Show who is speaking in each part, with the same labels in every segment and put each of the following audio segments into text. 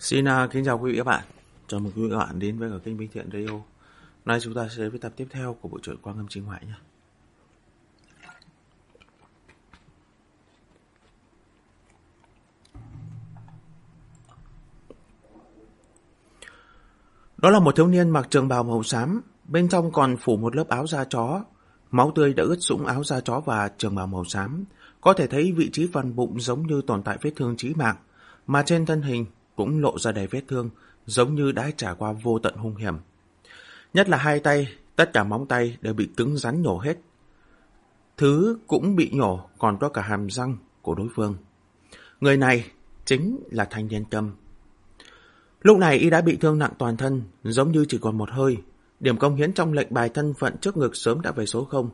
Speaker 1: Xin uh, kính chào quý vị các bạn. Chào mừng quý vị các bạn đến với cả kênh Minh Thiện Radio. Nay chúng ta sẽ đến với tập tiếp theo của bộ truyện Quang Âm Chính Ngoại nhé. Đó là một thiếu niên mặc trường bào màu xám, bên trong còn phủ một lớp áo da chó. Máu tươi đã ướt sũng áo da chó và trường bào màu xám. Có thể thấy vị trí phần bụng giống như tồn tại vết thương chí mạng, mà trên thân hình cũng lộ ra đầy vết thương, giống như đã trải qua vô tận hung hiểm. Nhất là hai tay, tất cả móng tay đều bị cứng rắn nhổ hết. Thứ cũng bị nhổ, còn có cả hàm răng của đối phương. Người này chính là thanh niên tâm. Lúc này y đã bị thương nặng toàn thân, giống như chỉ còn một hơi. Điểm công hiến trong lệnh bài thân phận trước ngực sớm đã về số 0.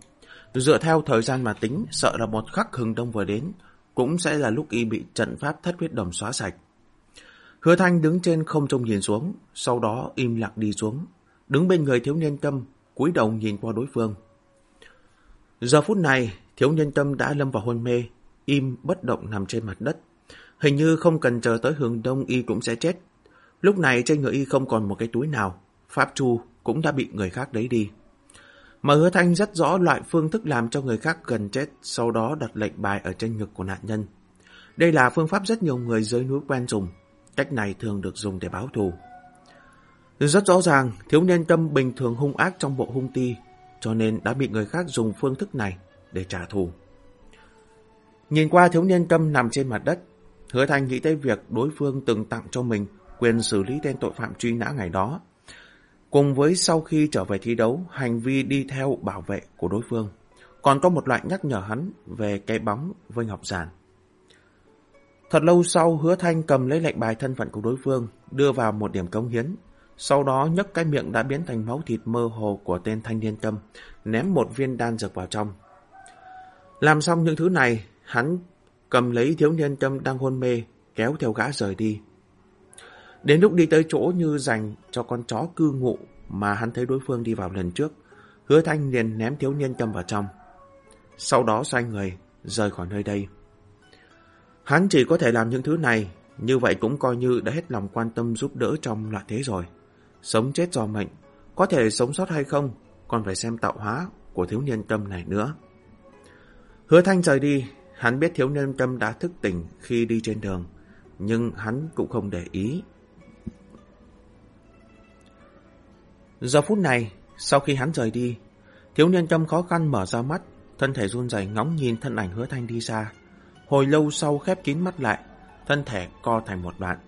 Speaker 1: Dựa theo thời gian mà tính, sợ là một khắc hừng đông vừa đến, cũng sẽ là lúc y bị trận pháp thất huyết đồng xóa sạch. Hứa Thanh đứng trên không trông nhìn xuống, sau đó im lặng đi xuống, đứng bên người thiếu niên tâm, cúi đầu nhìn qua đối phương. Giờ phút này, thiếu niên tâm đã lâm vào hôn mê, im bất động nằm trên mặt đất. Hình như không cần chờ tới hướng đông y cũng sẽ chết. Lúc này trên người y không còn một cái túi nào, Pháp Chu cũng đã bị người khác lấy đi. Mà hứa thanh rất rõ loại phương thức làm cho người khác gần chết, sau đó đặt lệnh bài ở trên ngực của nạn nhân. Đây là phương pháp rất nhiều người dưới núi quen dùng. Cách này thường được dùng để báo thù. Rất rõ ràng, thiếu niên tâm bình thường hung ác trong bộ hung ti, cho nên đã bị người khác dùng phương thức này để trả thù. Nhìn qua thiếu niên tâm nằm trên mặt đất, hứa thành nghĩ tới việc đối phương từng tặng cho mình quyền xử lý tên tội phạm truy nã ngày đó. Cùng với sau khi trở về thi đấu, hành vi đi theo bảo vệ của đối phương, còn có một loại nhắc nhở hắn về cái bóng vinh học Giản. Thật lâu sau, hứa thanh cầm lấy lệnh bài thân phận của đối phương, đưa vào một điểm công hiến. Sau đó nhấc cái miệng đã biến thành máu thịt mơ hồ của tên thanh niên tâm, ném một viên đan dược vào trong. Làm xong những thứ này, hắn cầm lấy thiếu niên tâm đang hôn mê, kéo theo gã rời đi. Đến lúc đi tới chỗ như dành cho con chó cư ngụ mà hắn thấy đối phương đi vào lần trước, hứa thanh liền ném thiếu niên tâm vào trong. Sau đó xoay người, rời khỏi nơi đây. Hắn chỉ có thể làm những thứ này, như vậy cũng coi như đã hết lòng quan tâm giúp đỡ trong loạn thế rồi. Sống chết do mệnh, có thể sống sót hay không, còn phải xem tạo hóa của thiếu niên tâm này nữa. Hứa Thanh rời đi, hắn biết thiếu niên tâm đã thức tỉnh khi đi trên đường, nhưng hắn cũng không để ý. Giờ phút này, sau khi hắn rời đi, thiếu niên tâm khó khăn mở ra mắt, thân thể run rẩy ngóng nhìn thân ảnh hứa thanh đi xa. Hồi lâu sau khép kín mắt lại, thân thể co thành một đoạn.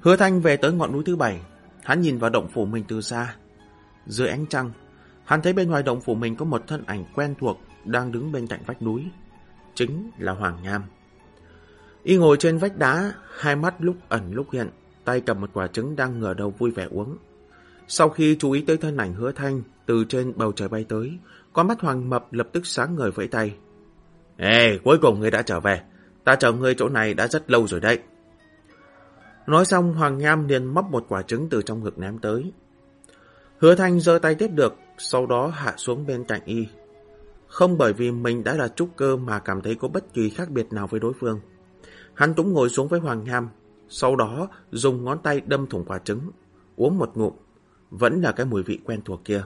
Speaker 1: Hứa thanh về tới ngọn núi thứ bảy, hắn nhìn vào động phủ mình từ xa. Dưới ánh trăng, hắn thấy bên ngoài động phủ mình có một thân ảnh quen thuộc đang đứng bên cạnh vách núi. Chính là Hoàng Nham. Y ngồi trên vách đá, hai mắt lúc ẩn lúc hiện, tay cầm một quả trứng đang ngửa đầu vui vẻ uống. Sau khi chú ý tới thân ảnh hứa thanh từ trên bầu trời bay tới, con mắt Hoàng Mập lập tức sáng ngời vẫy tay. Ê, cuối cùng ngươi đã trở về. Ta chờ ngươi chỗ này đã rất lâu rồi đấy. Nói xong Hoàng Nham liền móc một quả trứng từ trong ngực ném tới. Hứa Thanh giơ tay tiếp được, sau đó hạ xuống bên cạnh y. Không bởi vì mình đã là trúc cơ mà cảm thấy có bất kỳ khác biệt nào với đối phương. Hắn cũng ngồi xuống với Hoàng Nham, sau đó dùng ngón tay đâm thủng quả trứng, uống một ngụm, vẫn là cái mùi vị quen thuộc kia.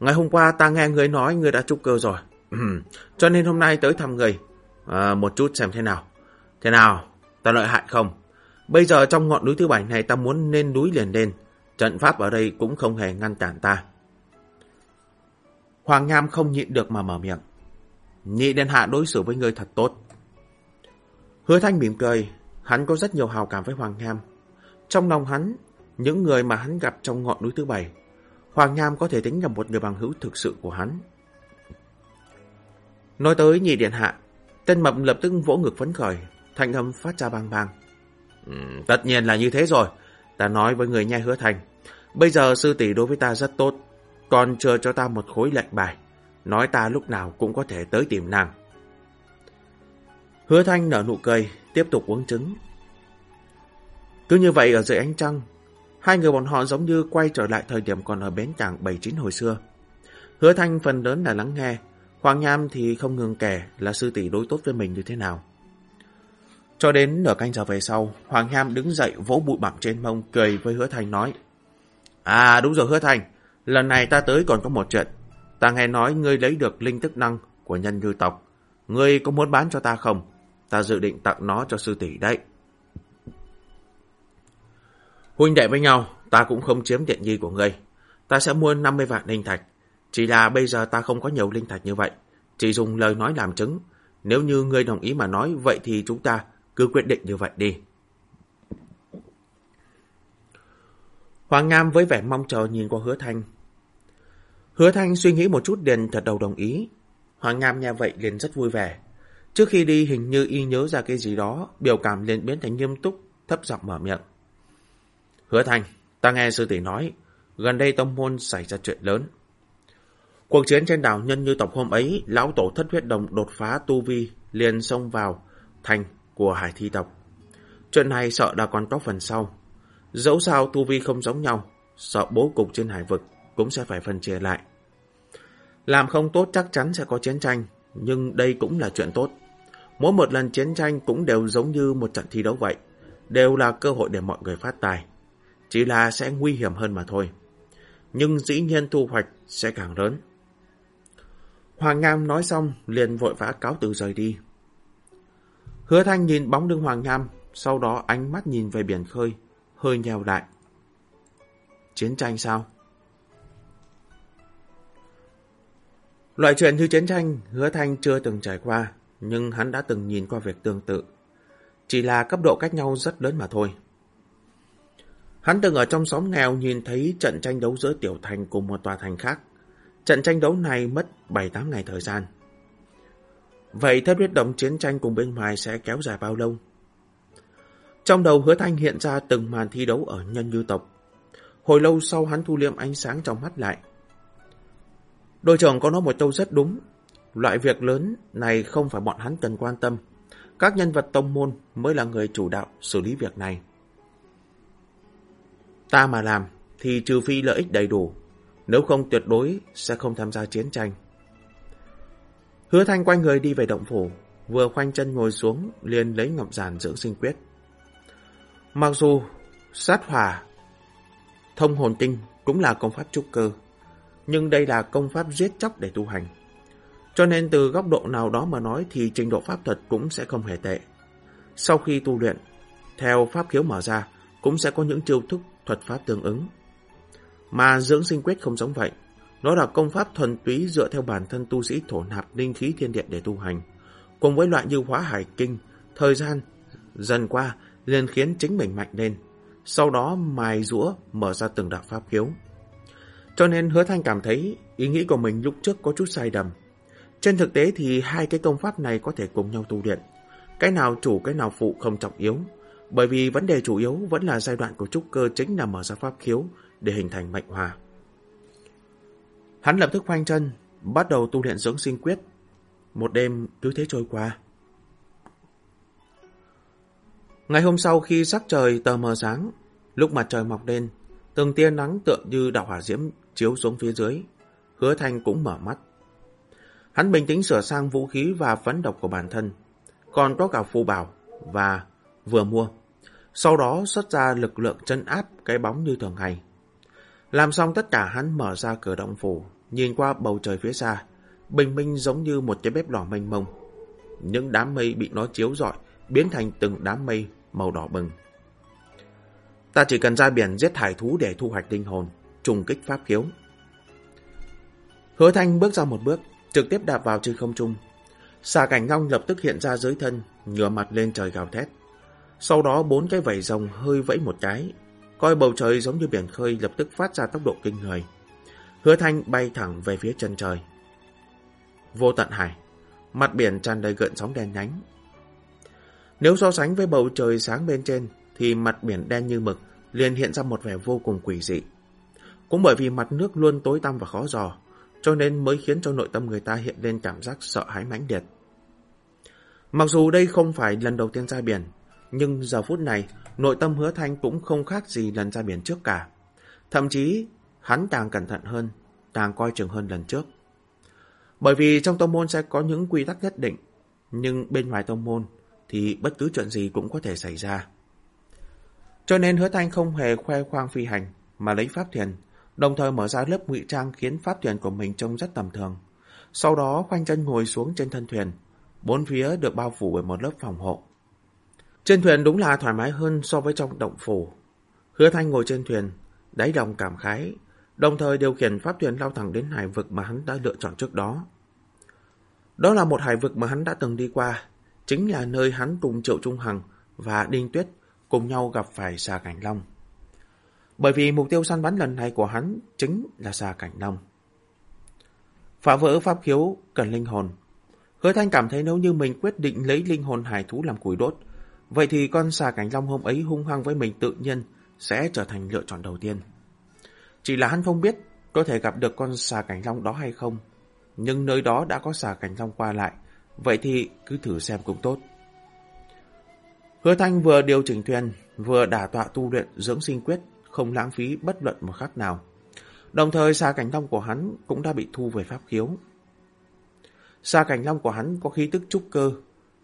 Speaker 1: Ngày hôm qua ta nghe người nói người đã trúc cơ rồi, cho nên hôm nay tới thăm người, à, một chút xem thế nào. Thế nào, ta lợi hại không? Bây giờ trong ngọn núi thứ bảy này ta muốn lên núi liền lên, trận pháp ở đây cũng không hề ngăn cản ta. Hoàng Nham không nhịn được mà mở miệng. Nhị đền Hạ đối xử với người thật tốt. Hứa Thanh mỉm cười, hắn có rất nhiều hào cảm với Hoàng Nham. Trong lòng hắn, những người mà hắn gặp trong ngọn núi thứ bảy, Hoàng Nham có thể tính là một người bằng hữu thực sự của hắn. Nói tới nhị điện hạ, tên mập lập tức vỗ ngực phấn khởi, thanh âm phát ra bang bang. Ừ, tất nhiên là như thế rồi, ta nói với người nhai hứa thành. Bây giờ sư tỷ đối với ta rất tốt, còn chờ cho ta một khối lệnh bài, nói ta lúc nào cũng có thể tới tìm nàng. Hứa thanh nở nụ cười, tiếp tục uống trứng. Cứ như vậy ở dưới ánh trăng, hai người bọn họ giống như quay trở lại thời điểm còn ở bến cảng 79 hồi xưa. Hứa thanh phần lớn là lắng nghe, Hoàng Nham thì không ngừng kể là sư tỷ đối tốt với mình như thế nào. Cho đến nửa canh giờ về sau, Hoàng Nham đứng dậy vỗ bụi bặm trên mông cười với Hứa Thành nói. À đúng rồi Hứa Thành, lần này ta tới còn có một chuyện. Ta nghe nói ngươi lấy được linh tức năng của nhân như tộc. Ngươi có muốn bán cho ta không? Ta dự định tặng nó cho sư tỷ đấy. Huynh đệ với nhau, ta cũng không chiếm tiện nghi của ngươi. Ta sẽ mua 50 vạn linh thạch. Chỉ là bây giờ ta không có nhiều linh thạch như vậy. Chỉ dùng lời nói làm chứng. Nếu như ngươi đồng ý mà nói, vậy thì chúng ta cứ quyết định như vậy đi. Hoàng Nam với vẻ mong chờ nhìn qua hứa thanh. Hứa thanh suy nghĩ một chút liền thật đầu đồng ý. Hoàng Nam nghe vậy liền rất vui vẻ. Trước khi đi hình như y nhớ ra cái gì đó, biểu cảm liền biến thành nghiêm túc, thấp giọng mở miệng. Hứa thanh, ta nghe sư tỷ nói, gần đây tông môn xảy ra chuyện lớn. Cuộc chiến trên đảo nhân như tộc hôm ấy, lão tổ thất huyết đồng đột phá tu vi, liền xông vào thành của hải thi tộc. Chuyện này sợ đã còn có phần sau. Dẫu sao tu vi không giống nhau, sợ bố cục trên hải vực cũng sẽ phải phân chia lại. Làm không tốt chắc chắn sẽ có chiến tranh, nhưng đây cũng là chuyện tốt. Mỗi một lần chiến tranh cũng đều giống như một trận thi đấu vậy, đều là cơ hội để mọi người phát tài. Chỉ là sẽ nguy hiểm hơn mà thôi. Nhưng dĩ nhiên thu hoạch sẽ càng lớn. Hoàng Nam nói xong liền vội vã cáo từ rời đi. Hứa Thanh nhìn bóng lưng Hoàng Nam, sau đó ánh mắt nhìn về biển khơi, hơi nhèo lại. Chiến tranh sao? Loại chuyện như chiến tranh, Hứa Thanh chưa từng trải qua, nhưng hắn đã từng nhìn qua việc tương tự. Chỉ là cấp độ cách nhau rất lớn mà thôi. Hắn từng ở trong xóm nghèo nhìn thấy trận tranh đấu giữa tiểu thành cùng một tòa thành khác. Trận tranh đấu này mất 7-8 ngày thời gian. Vậy theo huyết động chiến tranh cùng bên ngoài sẽ kéo dài bao lâu? Trong đầu hứa thanh hiện ra từng màn thi đấu ở nhân như tộc. Hồi lâu sau hắn thu liêm ánh sáng trong mắt lại. Đội trưởng có nói một câu rất đúng. Loại việc lớn này không phải bọn hắn cần quan tâm. Các nhân vật tông môn mới là người chủ đạo xử lý việc này. Ta mà làm thì trừ phi lợi ích đầy đủ. Nếu không tuyệt đối sẽ không tham gia chiến tranh. Hứa Thanh quay người đi về động phủ, vừa khoanh chân ngồi xuống liền lấy ngọc giản dưỡng sinh quyết. Mặc dù sát hỏa, thông hồn tinh cũng là công pháp trúc cơ, nhưng đây là công pháp giết chóc để tu hành. Cho nên từ góc độ nào đó mà nói thì trình độ pháp thuật cũng sẽ không hề tệ. Sau khi tu luyện, theo pháp khiếu mở ra, cũng sẽ có những chiêu thức thuật pháp tương ứng. Mà dưỡng sinh quyết không giống vậy. Nó là công pháp thuần túy dựa theo bản thân tu sĩ thổ nạp linh khí thiên địa để tu hành. Cùng với loại như hóa hải kinh, thời gian dần qua liền khiến chính mình mạnh lên. Sau đó mài rũa mở ra từng đạo pháp khiếu. Cho nên hứa thanh cảm thấy ý nghĩ của mình lúc trước có chút sai đầm. Trên thực tế thì hai cái công pháp này có thể cùng nhau tu luyện. Cái nào chủ cái nào phụ không trọng yếu. Bởi vì vấn đề chủ yếu vẫn là giai đoạn của trúc cơ chính là mở ra pháp khiếu để hình thành mệnh hòa. Hắn lập tức khoanh chân, bắt đầu tu luyện dưỡng sinh quyết. Một đêm cứ thế trôi qua. Ngày hôm sau khi sắc trời tờ mờ sáng, lúc mặt trời mọc lên, từng tia nắng tựa như đạo hỏa diễm chiếu xuống phía dưới, hứa thanh cũng mở mắt. Hắn bình tĩnh sửa sang vũ khí và phấn độc của bản thân, còn có cả phù bảo và vừa mua. Sau đó xuất ra lực lượng chân áp cái bóng như thường ngày. Làm xong tất cả hắn mở ra cửa động phủ, nhìn qua bầu trời phía xa, bình minh giống như một cái bếp lò mênh mông. Những đám mây bị nó chiếu rọi, biến thành từng đám mây màu đỏ bừng. Ta chỉ cần ra biển giết thải thú để thu hoạch linh hồn, trùng kích pháp khiếu. Hứa Thanh bước ra một bước, trực tiếp đạp vào trên không trung. Xà cảnh long lập tức hiện ra dưới thân, ngửa mặt lên trời gào thét. Sau đó bốn cái vảy rồng hơi vẫy một cái, coi bầu trời giống như biển khơi lập tức phát ra tốc độ kinh người. Hứa Thanh bay thẳng về phía chân trời. Vô tận hải, mặt biển tràn đầy gợn sóng đen nhánh. Nếu so sánh với bầu trời sáng bên trên, thì mặt biển đen như mực liền hiện ra một vẻ vô cùng quỷ dị. Cũng bởi vì mặt nước luôn tối tăm và khó dò, cho nên mới khiến cho nội tâm người ta hiện lên cảm giác sợ hãi mãnh liệt. Mặc dù đây không phải lần đầu tiên ra biển, nhưng giờ phút này, nội tâm hứa thanh cũng không khác gì lần ra biển trước cả. Thậm chí, hắn càng cẩn thận hơn, càng coi chừng hơn lần trước. Bởi vì trong tông môn sẽ có những quy tắc nhất định, nhưng bên ngoài tông môn thì bất cứ chuyện gì cũng có thể xảy ra. Cho nên hứa thanh không hề khoe khoang phi hành, mà lấy pháp thuyền, đồng thời mở ra lớp ngụy trang khiến pháp thuyền của mình trông rất tầm thường. Sau đó khoanh chân ngồi xuống trên thân thuyền, bốn phía được bao phủ bởi một lớp phòng hộ. Trên thuyền đúng là thoải mái hơn so với trong động phủ. Hứa Thanh ngồi trên thuyền, đáy lòng cảm khái, đồng thời điều khiển pháp thuyền lao thẳng đến hải vực mà hắn đã lựa chọn trước đó. Đó là một hải vực mà hắn đã từng đi qua, chính là nơi hắn cùng Triệu Trung Hằng và Đinh Tuyết cùng nhau gặp phải xà cảnh long. Bởi vì mục tiêu săn bắn lần này của hắn chính là xà cảnh long. Phá vỡ pháp khiếu cần linh hồn. Hứa Thanh cảm thấy nếu như mình quyết định lấy linh hồn hải thú làm củi đốt, vậy thì con xà cảnh long hôm ấy hung hăng với mình tự nhiên sẽ trở thành lựa chọn đầu tiên. Chỉ là hắn không biết có thể gặp được con xà cảnh long đó hay không, nhưng nơi đó đã có xà cảnh long qua lại, vậy thì cứ thử xem cũng tốt. Hứa Thanh vừa điều chỉnh thuyền, vừa đả tọa tu luyện dưỡng sinh quyết, không lãng phí bất luận một khắc nào. Đồng thời xà cảnh long của hắn cũng đã bị thu về pháp khiếu. Xà cảnh long của hắn có khí tức trúc cơ.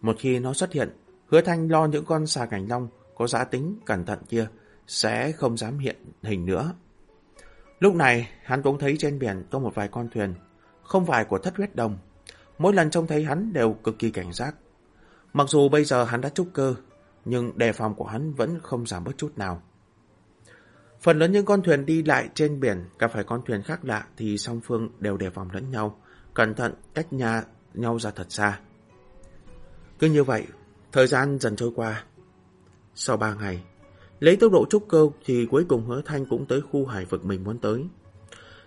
Speaker 1: Một khi nó xuất hiện, hứa thanh lo những con xà cảnh long có giá tính cẩn thận kia sẽ không dám hiện hình nữa. Lúc này, hắn cũng thấy trên biển có một vài con thuyền, không phải của thất huyết đồng. Mỗi lần trông thấy hắn đều cực kỳ cảnh giác. Mặc dù bây giờ hắn đã trúc cơ, nhưng đề phòng của hắn vẫn không giảm bớt chút nào. Phần lớn những con thuyền đi lại trên biển gặp phải con thuyền khác lạ thì song phương đều đề phòng lẫn nhau, cẩn thận cách nhà nhau ra thật xa. Cứ như vậy, thời gian dần trôi qua. Sau ba ngày, lấy tốc độ trúc cơ thì cuối cùng hứa thanh cũng tới khu hải vực mình muốn tới.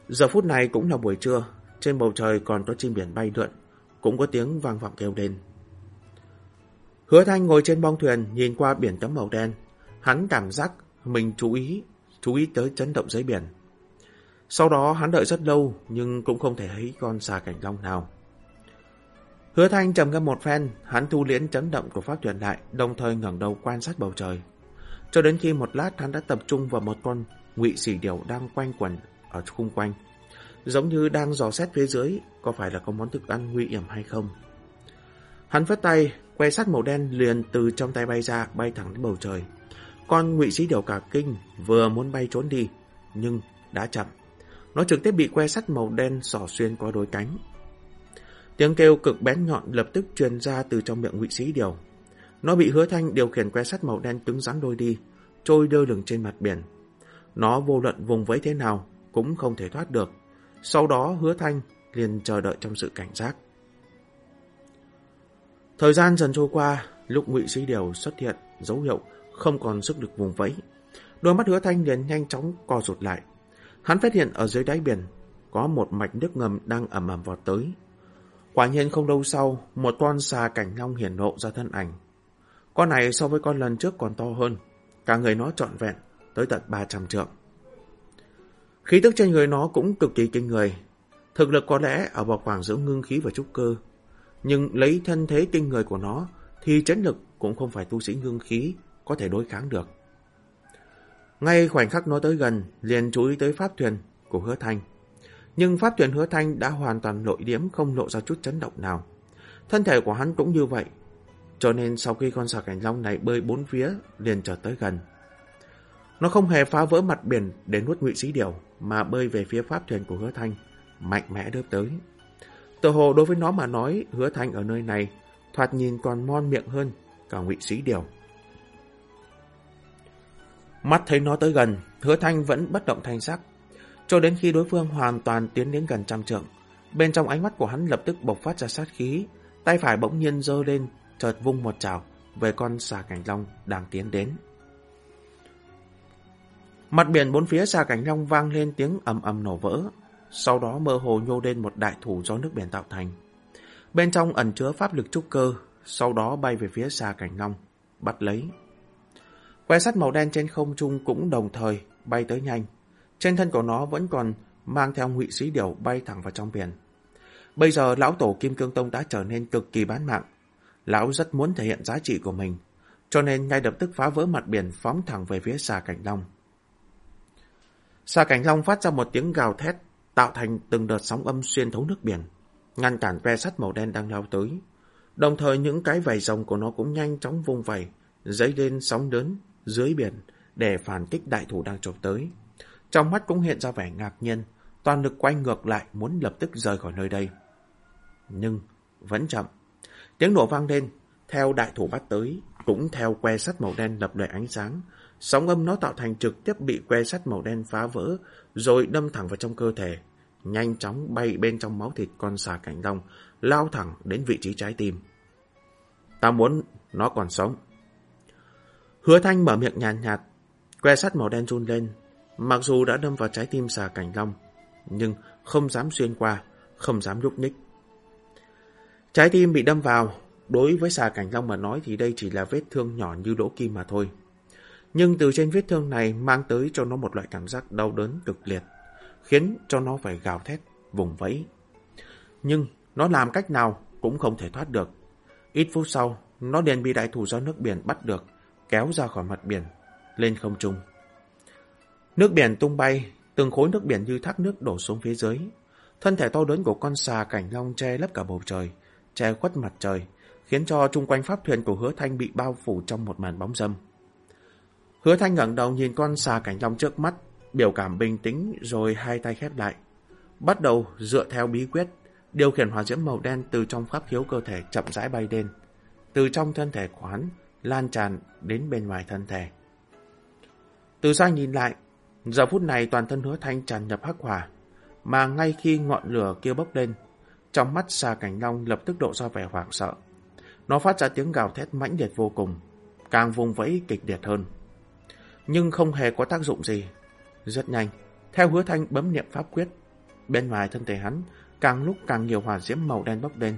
Speaker 1: Giờ phút này cũng là buổi trưa, trên bầu trời còn có chim biển bay lượn, cũng có tiếng vang vọng kêu lên. Hứa thanh ngồi trên bong thuyền nhìn qua biển tấm màu đen, hắn cảm giác mình chú ý chú ý tới chấn động dưới biển. Sau đó hắn đợi rất lâu nhưng cũng không thể thấy con xà cảnh long nào. Hứa Thanh trầm ngâm một phen, hắn thu liễn chấn động của pháp thuyền lại, đồng thời ngẩng đầu quan sát bầu trời. Cho đến khi một lát hắn đã tập trung vào một con ngụy xỉ điểu đang quanh quẩn ở khung quanh. Giống như đang dò xét phía dưới có phải là có món thức ăn nguy hiểm hay không. Hắn phất tay, que sắt màu đen liền từ trong tay bay ra, bay thẳng đến bầu trời. Con ngụy sĩ điều cả kinh vừa muốn bay trốn đi, nhưng đã chậm. Nó trực tiếp bị que sắt màu đen sỏ xuyên qua đôi cánh. Tiếng kêu cực bén nhọn lập tức truyền ra từ trong miệng ngụy sĩ điều. Nó bị hứa thanh điều khiển que sắt màu đen cứng rắn đôi đi, trôi đơ lửng trên mặt biển. Nó vô luận vùng vẫy thế nào cũng không thể thoát được. Sau đó hứa thanh liền chờ đợi trong sự cảnh giác. Thời gian dần trôi qua, lúc ngụy sĩ điều xuất hiện dấu hiệu không còn sức lực vùng vẫy. Đôi mắt hứa thanh liền nhanh chóng co rụt lại. Hắn phát hiện ở dưới đáy biển có một mạch nước ngầm đang ẩm ẩm vọt tới. Quả nhiên không lâu sau, một con xà cảnh long hiển lộ ra thân ảnh. Con này so với con lần trước còn to hơn, cả người nó trọn vẹn, tới tận 300 trượng. Khí tức trên người nó cũng cực kỳ kinh người. Thực lực có lẽ ở vào khoảng giữa ngưng khí và trúc cơ. Nhưng lấy thân thế kinh người của nó, thì chấn lực cũng không phải tu sĩ ngưng khí có thể đối kháng được. Ngay khoảnh khắc nó tới gần, liền chú ý tới pháp thuyền của hứa thanh. Nhưng pháp thuyền hứa thanh đã hoàn toàn nội điếm không lộ ra chút chấn động nào. Thân thể của hắn cũng như vậy. Cho nên sau khi con sạc cảnh long này bơi bốn phía, liền trở tới gần. Nó không hề phá vỡ mặt biển để nuốt ngụy sĩ điều, mà bơi về phía pháp thuyền của hứa thanh, mạnh mẽ đớp tới. Tự hồ đối với nó mà nói, hứa thanh ở nơi này, thoạt nhìn còn mon miệng hơn cả ngụy sĩ điều. Mắt thấy nó tới gần, hứa thanh vẫn bất động thanh sắc. Cho đến khi đối phương hoàn toàn tiến đến gần trăm trượng, bên trong ánh mắt của hắn lập tức bộc phát ra sát khí, tay phải bỗng nhiên giơ lên, chợt vung một chảo về con xà cảnh long đang tiến đến. Mặt biển bốn phía xà cảnh long vang lên tiếng ầm ầm nổ vỡ, sau đó mơ hồ nhô lên một đại thủ do nước biển tạo thành. Bên trong ẩn chứa pháp lực trúc cơ, sau đó bay về phía xà cảnh long, bắt lấy. Que sắt màu đen trên không trung cũng đồng thời bay tới nhanh. Trên thân của nó vẫn còn mang theo ngụy sĩ điểu bay thẳng vào trong biển. Bây giờ lão tổ Kim Cương Tông đã trở nên cực kỳ bán mạng. Lão rất muốn thể hiện giá trị của mình, cho nên ngay lập tức phá vỡ mặt biển phóng thẳng về phía xà cảnh long. Xà cảnh long phát ra một tiếng gào thét, tạo thành từng đợt sóng âm xuyên thấu nước biển, ngăn cản ve sắt màu đen đang lao tới. Đồng thời những cái vảy rồng của nó cũng nhanh chóng vung vẩy, dấy lên sóng lớn dưới biển để phản kích đại thủ đang trộm tới. Trong mắt cũng hiện ra vẻ ngạc nhiên, toàn lực quay ngược lại muốn lập tức rời khỏi nơi đây. Nhưng vẫn chậm. Tiếng nổ vang lên, theo đại thủ bắt tới, cũng theo que sắt màu đen lập lòe ánh sáng. Sóng âm nó tạo thành trực tiếp bị que sắt màu đen phá vỡ, rồi đâm thẳng vào trong cơ thể. Nhanh chóng bay bên trong máu thịt con xà cảnh đông lao thẳng đến vị trí trái tim. Ta muốn nó còn sống. Hứa thanh mở miệng nhàn nhạt, nhạt, que sắt màu đen run lên. Mặc dù đã đâm vào trái tim xà cảnh long, nhưng không dám xuyên qua, không dám nhúc nhích. Trái tim bị đâm vào, đối với xà cảnh long mà nói thì đây chỉ là vết thương nhỏ như lỗ kim mà thôi. Nhưng từ trên vết thương này mang tới cho nó một loại cảm giác đau đớn cực liệt, khiến cho nó phải gào thét, vùng vẫy. Nhưng nó làm cách nào cũng không thể thoát được. Ít phút sau, nó liền bị đại thủ do nước biển bắt được, kéo ra khỏi mặt biển, lên không trung. Nước biển tung bay, từng khối nước biển như thác nước đổ xuống phía dưới. Thân thể to lớn của con xà cảnh long che lấp cả bầu trời, che khuất mặt trời, khiến cho chung quanh pháp thuyền của hứa thanh bị bao phủ trong một màn bóng dâm. Hứa thanh ngẩng đầu nhìn con xà cảnh long trước mắt, biểu cảm bình tĩnh rồi hai tay khép lại. Bắt đầu dựa theo bí quyết, điều khiển hỏa diễm màu đen từ trong pháp khiếu cơ thể chậm rãi bay lên. Từ trong thân thể khoán lan tràn đến bên ngoài thân thể. Từ xa nhìn lại, giờ phút này toàn thân hứa thanh tràn nhập hắc hỏa, mà ngay khi ngọn lửa kia bốc lên, trong mắt xà cảnh long lập tức độ ra vẻ hoảng sợ. Nó phát ra tiếng gào thét mãnh liệt vô cùng, càng vùng vẫy kịch liệt hơn. Nhưng không hề có tác dụng gì. Rất nhanh, theo hứa thanh bấm niệm pháp quyết, bên ngoài thân thể hắn càng lúc càng nhiều hỏa diễm màu đen bốc lên,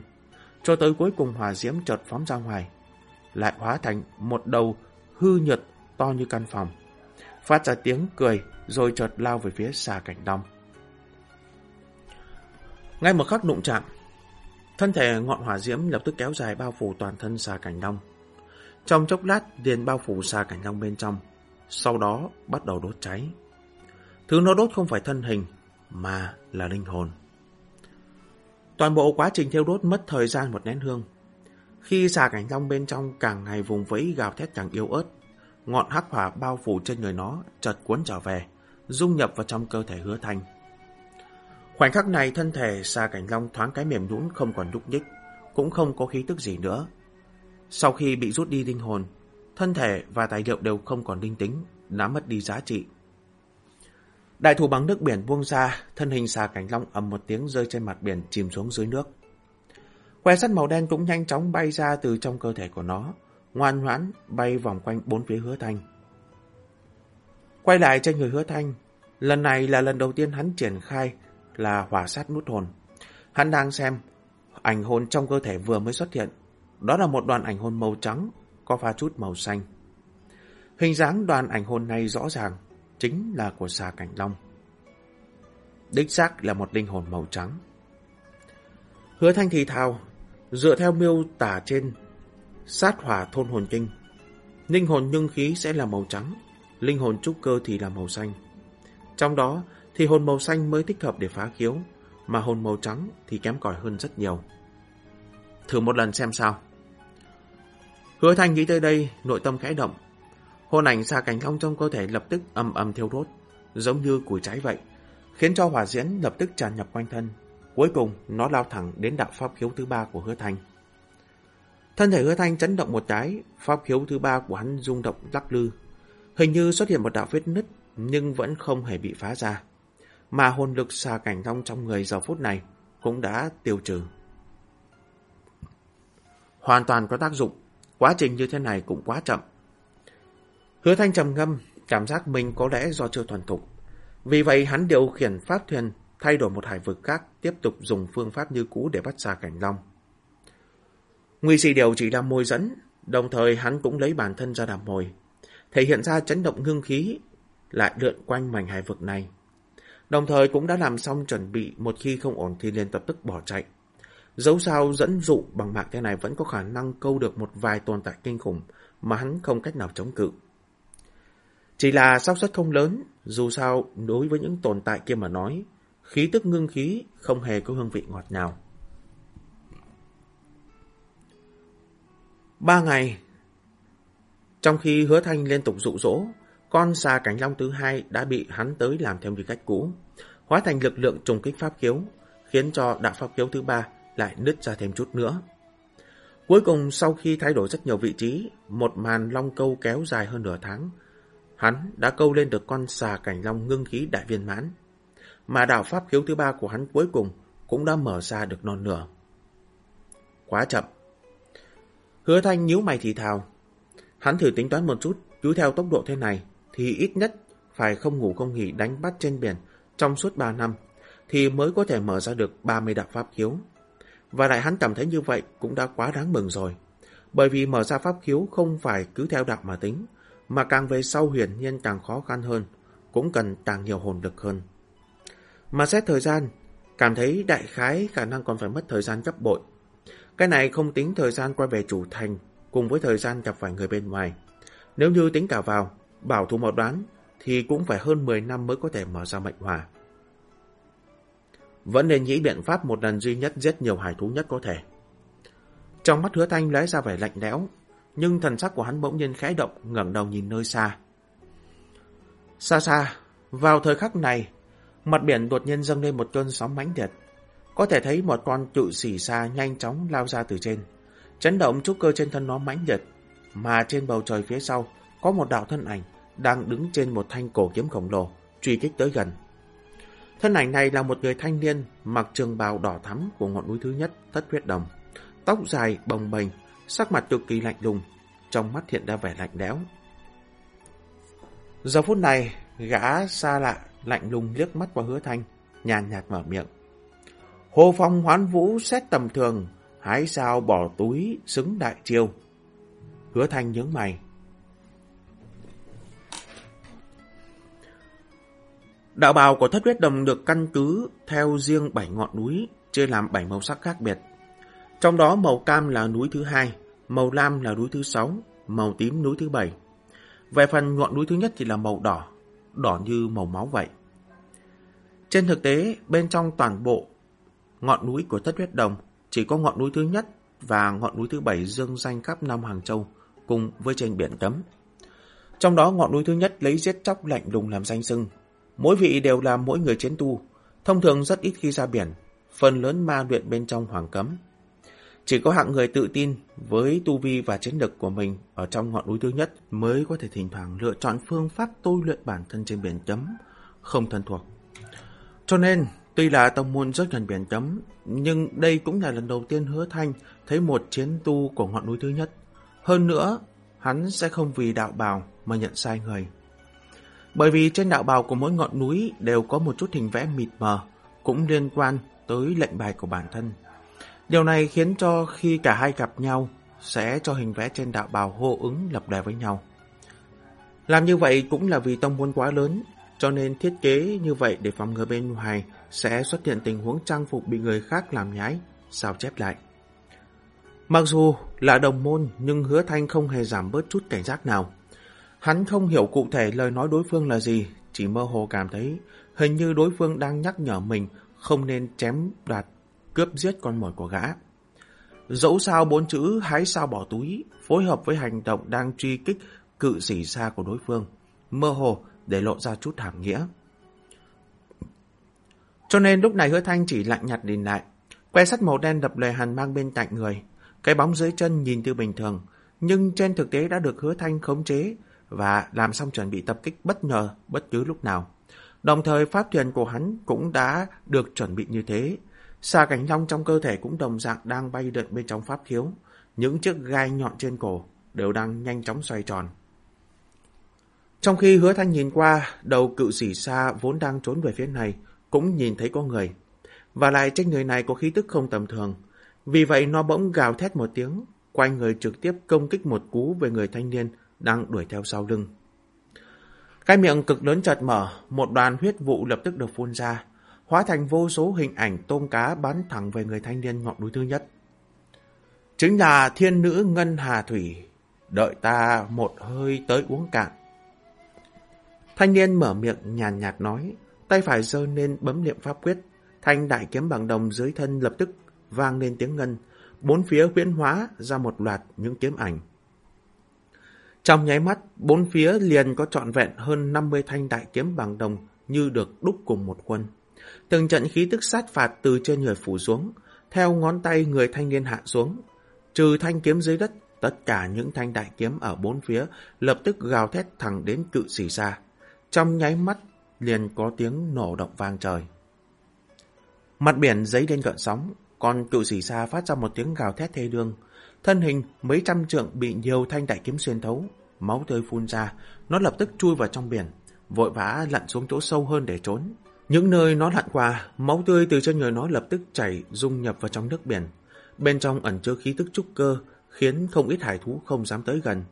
Speaker 1: cho tới cuối cùng hỏa diễm chợt phóng ra ngoài, lại hóa thành một đầu hư nhật to như căn phòng, phát ra tiếng cười rồi chợt lao về phía xà cảnh đông. Ngay một khắc đụng chạm, thân thể ngọn hỏa diễm lập tức kéo dài bao phủ toàn thân xà cảnh đông. Trong chốc lát liền bao phủ xà cảnh đông bên trong, sau đó bắt đầu đốt cháy. Thứ nó đốt không phải thân hình, mà là linh hồn. Toàn bộ quá trình thiêu đốt mất thời gian một nén hương. Khi xà cảnh long bên trong càng ngày vùng vẫy gào thét càng yếu ớt, ngọn hắc hỏa bao phủ trên người nó chợt cuốn trở về, dung nhập vào trong cơ thể hứa thanh. Khoảnh khắc này thân thể xà cảnh long thoáng cái mềm nhũn không còn nhúc nhích, cũng không có khí tức gì nữa. Sau khi bị rút đi linh hồn, thân thể và tài liệu đều không còn linh tính, đã mất đi giá trị. Đại thủ bằng nước biển buông ra, thân hình xà cảnh long ầm một tiếng rơi trên mặt biển chìm xuống dưới nước. Que sắt màu đen cũng nhanh chóng bay ra từ trong cơ thể của nó, ngoan ngoãn bay vòng quanh bốn phía hứa thanh. Quay lại trên người hứa thanh, lần này là lần đầu tiên hắn triển khai là hỏa sát nút hồn. Hắn đang xem, ảnh hồn trong cơ thể vừa mới xuất hiện. Đó là một đoàn ảnh hồn màu trắng, có pha chút màu xanh. Hình dáng đoàn ảnh hồn này rõ ràng, chính là của xà cảnh long. Đích xác là một linh hồn màu trắng. Hứa thanh thì thào, dựa theo miêu tả trên, sát hỏa thôn hồn kinh. Linh hồn nhưng khí sẽ là màu trắng, linh hồn trúc cơ thì là màu xanh. Trong đó, thì hồn màu xanh mới thích hợp để phá khiếu, mà hồn màu trắng thì kém cỏi hơn rất nhiều. Thử một lần xem sao. Hứa Thanh nghĩ tới đây, nội tâm khẽ động. Hồn ảnh xa cảnh long trong cơ thể lập tức âm âm thiêu đốt, giống như củi cháy vậy, khiến cho hỏa diễn lập tức tràn nhập quanh thân. Cuối cùng, nó lao thẳng đến đạo pháp khiếu thứ ba của Hứa Thanh. Thân thể Hứa Thanh chấn động một cái, pháp khiếu thứ ba của hắn rung động lắc lư. Hình như xuất hiện một đạo vết nứt, nhưng vẫn không hề bị phá ra mà hồn lực xà cảnh long trong người giờ phút này cũng đã tiêu trừ. Hoàn toàn có tác dụng, quá trình như thế này cũng quá chậm. Hứa thanh trầm ngâm, cảm giác mình có lẽ do chưa thuần thục. Vì vậy hắn điều khiển pháp thuyền thay đổi một hải vực khác, tiếp tục dùng phương pháp như cũ để bắt xà cảnh long. Nguy si điều chỉ là môi dẫn, đồng thời hắn cũng lấy bản thân ra làm mồi, thể hiện ra chấn động ngưng khí, lại lượn quanh mảnh hải vực này. Đồng thời cũng đã làm xong chuẩn bị một khi không ổn thì liền tập tức bỏ chạy. Dẫu sao dẫn dụ bằng mạng thế này vẫn có khả năng câu được một vài tồn tại kinh khủng mà hắn không cách nào chống cự. Chỉ là xác suất không lớn, dù sao đối với những tồn tại kia mà nói, khí tức ngưng khí không hề có hương vị ngọt nào. Ba ngày, trong khi hứa thanh liên tục dụ dỗ, con xà cảnh long thứ hai đã bị hắn tới làm theo như cách cũ, hóa thành lực lượng trùng kích pháp khiếu, khiến cho đạo pháp khiếu thứ ba lại nứt ra thêm chút nữa. Cuối cùng sau khi thay đổi rất nhiều vị trí, một màn long câu kéo dài hơn nửa tháng, hắn đã câu lên được con xà cảnh long ngưng khí đại viên mãn. Mà đạo pháp khiếu thứ ba của hắn cuối cùng cũng đã mở ra được non nửa. Quá chậm. Hứa thanh nhíu mày thì thào. Hắn thử tính toán một chút, cứ theo tốc độ thế này, thì ít nhất phải không ngủ không nghỉ đánh bắt trên biển trong suốt 3 năm, thì mới có thể mở ra được 30 đạo pháp khiếu. Và lại hắn cảm thấy như vậy cũng đã quá đáng mừng rồi. Bởi vì mở ra pháp khiếu không phải cứ theo đạo mà tính, mà càng về sau huyền nhiên càng khó khăn hơn, cũng cần càng nhiều hồn lực hơn. Mà xét thời gian, cảm thấy đại khái khả năng còn phải mất thời gian gấp bội. Cái này không tính thời gian quay về chủ thành cùng với thời gian gặp phải người bên ngoài. Nếu như tính cả vào, bảo thủ một đoán, thì cũng phải hơn 10 năm mới có thể mở ra mệnh hòa. Vẫn nên nghĩ biện pháp một lần duy nhất giết nhiều hải thú nhất có thể. Trong mắt hứa thanh lóe ra vẻ lạnh lẽo, nhưng thần sắc của hắn bỗng nhiên khẽ động, ngẩng đầu nhìn nơi xa. Xa xa, vào thời khắc này, mặt biển đột nhiên dâng lên một cơn sóng mãnh liệt. Có thể thấy một con cự xỉ xa nhanh chóng lao ra từ trên. Chấn động trúc cơ trên thân nó mãnh liệt, mà trên bầu trời phía sau có một đạo thân ảnh đang đứng trên một thanh cổ kiếm khổng lồ, truy kích tới gần. Thân ảnh này là một người thanh niên mặc trường bào đỏ thắm của ngọn núi thứ nhất, thất huyết đồng. Tóc dài, bồng bềnh, sắc mặt cực kỳ lạnh lùng, trong mắt hiện ra vẻ lạnh lẽo. Giờ phút này, gã xa lạ, lạnh lùng liếc mắt vào hứa thanh, nhàn nhạt mở miệng. Hồ phong hoán vũ xét tầm thường, hái sao bỏ túi xứng đại chiêu. Hứa thanh nhớ mày. Đạo bào của thất huyết đồng được căn cứ theo riêng bảy ngọn núi, chia làm bảy màu sắc khác biệt. Trong đó màu cam là núi thứ hai, màu lam là núi thứ sáu, màu tím núi thứ bảy. Về phần ngọn núi thứ nhất thì là màu đỏ, đỏ như màu máu vậy. Trên thực tế, bên trong toàn bộ ngọn núi của thất huyết đồng chỉ có ngọn núi thứ nhất và ngọn núi thứ bảy dương danh khắp Nam Hàng Châu cùng với trên biển cấm. Trong đó ngọn núi thứ nhất lấy giết chóc lạnh lùng làm danh sưng. Mỗi vị đều là mỗi người chiến tu, thông thường rất ít khi ra biển, phần lớn ma luyện bên trong hoàng cấm. Chỉ có hạng người tự tin với tu vi và chiến lực của mình ở trong ngọn núi thứ nhất mới có thể thỉnh thoảng lựa chọn phương pháp tôi luyện bản thân trên biển cấm, không thân thuộc. Cho nên, tuy là tông môn rất gần biển cấm, nhưng đây cũng là lần đầu tiên hứa thanh thấy một chiến tu của ngọn núi thứ nhất. Hơn nữa, hắn sẽ không vì đạo bào mà nhận sai người. Bởi vì trên đạo bào của mỗi ngọn núi đều có một chút hình vẽ mịt mờ, cũng liên quan tới lệnh bài của bản thân. Điều này khiến cho khi cả hai gặp nhau, sẽ cho hình vẽ trên đạo bào hô ứng lập đề với nhau. Làm như vậy cũng là vì tông môn quá lớn, cho nên thiết kế như vậy để phòng ngừa bên ngoài sẽ xuất hiện tình huống trang phục bị người khác làm nhái, sao chép lại. Mặc dù là đồng môn nhưng hứa thanh không hề giảm bớt chút cảnh giác nào. Hắn không hiểu cụ thể lời nói đối phương là gì, chỉ mơ hồ cảm thấy hình như đối phương đang nhắc nhở mình không nên chém đoạt, cướp giết con mồi của gã. Dẫu sao bốn chữ hái sao bỏ túi, phối hợp với hành động đang truy kích cự sỉ xa của đối phương, mơ hồ để lộ ra chút hàm nghĩa. Cho nên lúc này hứa thanh chỉ lạnh nhạt nhìn lại, que sắt màu đen đập lề hàn mang bên cạnh người, cái bóng dưới chân nhìn từ bình thường, nhưng trên thực tế đã được hứa thanh khống chế và làm xong chuẩn bị tập kích bất ngờ bất cứ lúc nào. Đồng thời pháp thuyền của hắn cũng đã được chuẩn bị như thế. Xà cảnh long trong cơ thể cũng đồng dạng đang bay đợt bên trong pháp khiếu. Những chiếc gai nhọn trên cổ đều đang nhanh chóng xoay tròn. Trong khi hứa thanh nhìn qua, đầu cự sĩ xa vốn đang trốn về phía này, cũng nhìn thấy có người. Và lại trên người này có khí tức không tầm thường. Vì vậy nó bỗng gào thét một tiếng, quay người trực tiếp công kích một cú về người thanh niên đang đuổi theo sau lưng. Cái miệng cực lớn chợt mở, một đoàn huyết vụ lập tức được phun ra, hóa thành vô số hình ảnh tôm cá bắn thẳng về người thanh niên ngọn núi thứ nhất. Chính là thiên nữ Ngân Hà Thủy, đợi ta một hơi tới uống cạn. Thanh niên mở miệng nhàn nhạt nói, tay phải giơ lên bấm niệm pháp quyết, thanh đại kiếm bằng đồng dưới thân lập tức vang lên tiếng ngân, bốn phía huyễn hóa ra một loạt những kiếm ảnh. Trong nháy mắt, bốn phía liền có trọn vẹn hơn 50 thanh đại kiếm bằng đồng như được đúc cùng một quân. Từng trận khí tức sát phạt từ trên người phủ xuống, theo ngón tay người thanh niên hạ xuống. Trừ thanh kiếm dưới đất, tất cả những thanh đại kiếm ở bốn phía lập tức gào thét thẳng đến cự xỉ xa. Trong nháy mắt, liền có tiếng nổ động vang trời. Mặt biển giấy lên gợn sóng, con cự xỉ xa phát ra một tiếng gào thét thê đương. Thân hình mấy trăm trượng bị nhiều thanh đại kiếm xuyên thấu, máu tươi phun ra, nó lập tức chui vào trong biển, vội vã lặn xuống chỗ sâu hơn để trốn. Những nơi nó lặn qua, máu tươi từ trên người nó lập tức chảy dung nhập vào trong nước biển. Bên trong ẩn chứa khí tức trúc cơ, khiến không ít hải thú không dám tới gần.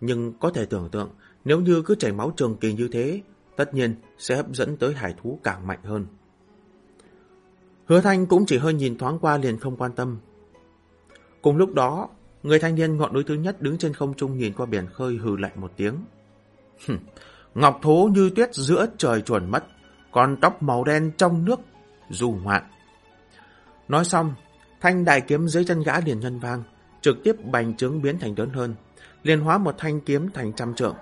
Speaker 1: Nhưng có thể tưởng tượng, nếu như cứ chảy máu trường kỳ như thế, tất nhiên sẽ hấp dẫn tới hải thú càng mạnh hơn. Hứa Thanh cũng chỉ hơi nhìn thoáng qua liền không quan tâm. Cùng lúc đó, người thanh niên ngọn núi thứ nhất đứng trên không trung nhìn qua biển khơi hừ lạnh một tiếng. Ngọc thố như tuyết giữa trời chuẩn mất, còn tóc màu đen trong nước, dù ngoạn. Nói xong, thanh đại kiếm dưới chân gã liền nhân vang, trực tiếp bành trướng biến thành lớn hơn, liền hóa một thanh kiếm thành trăm trượng,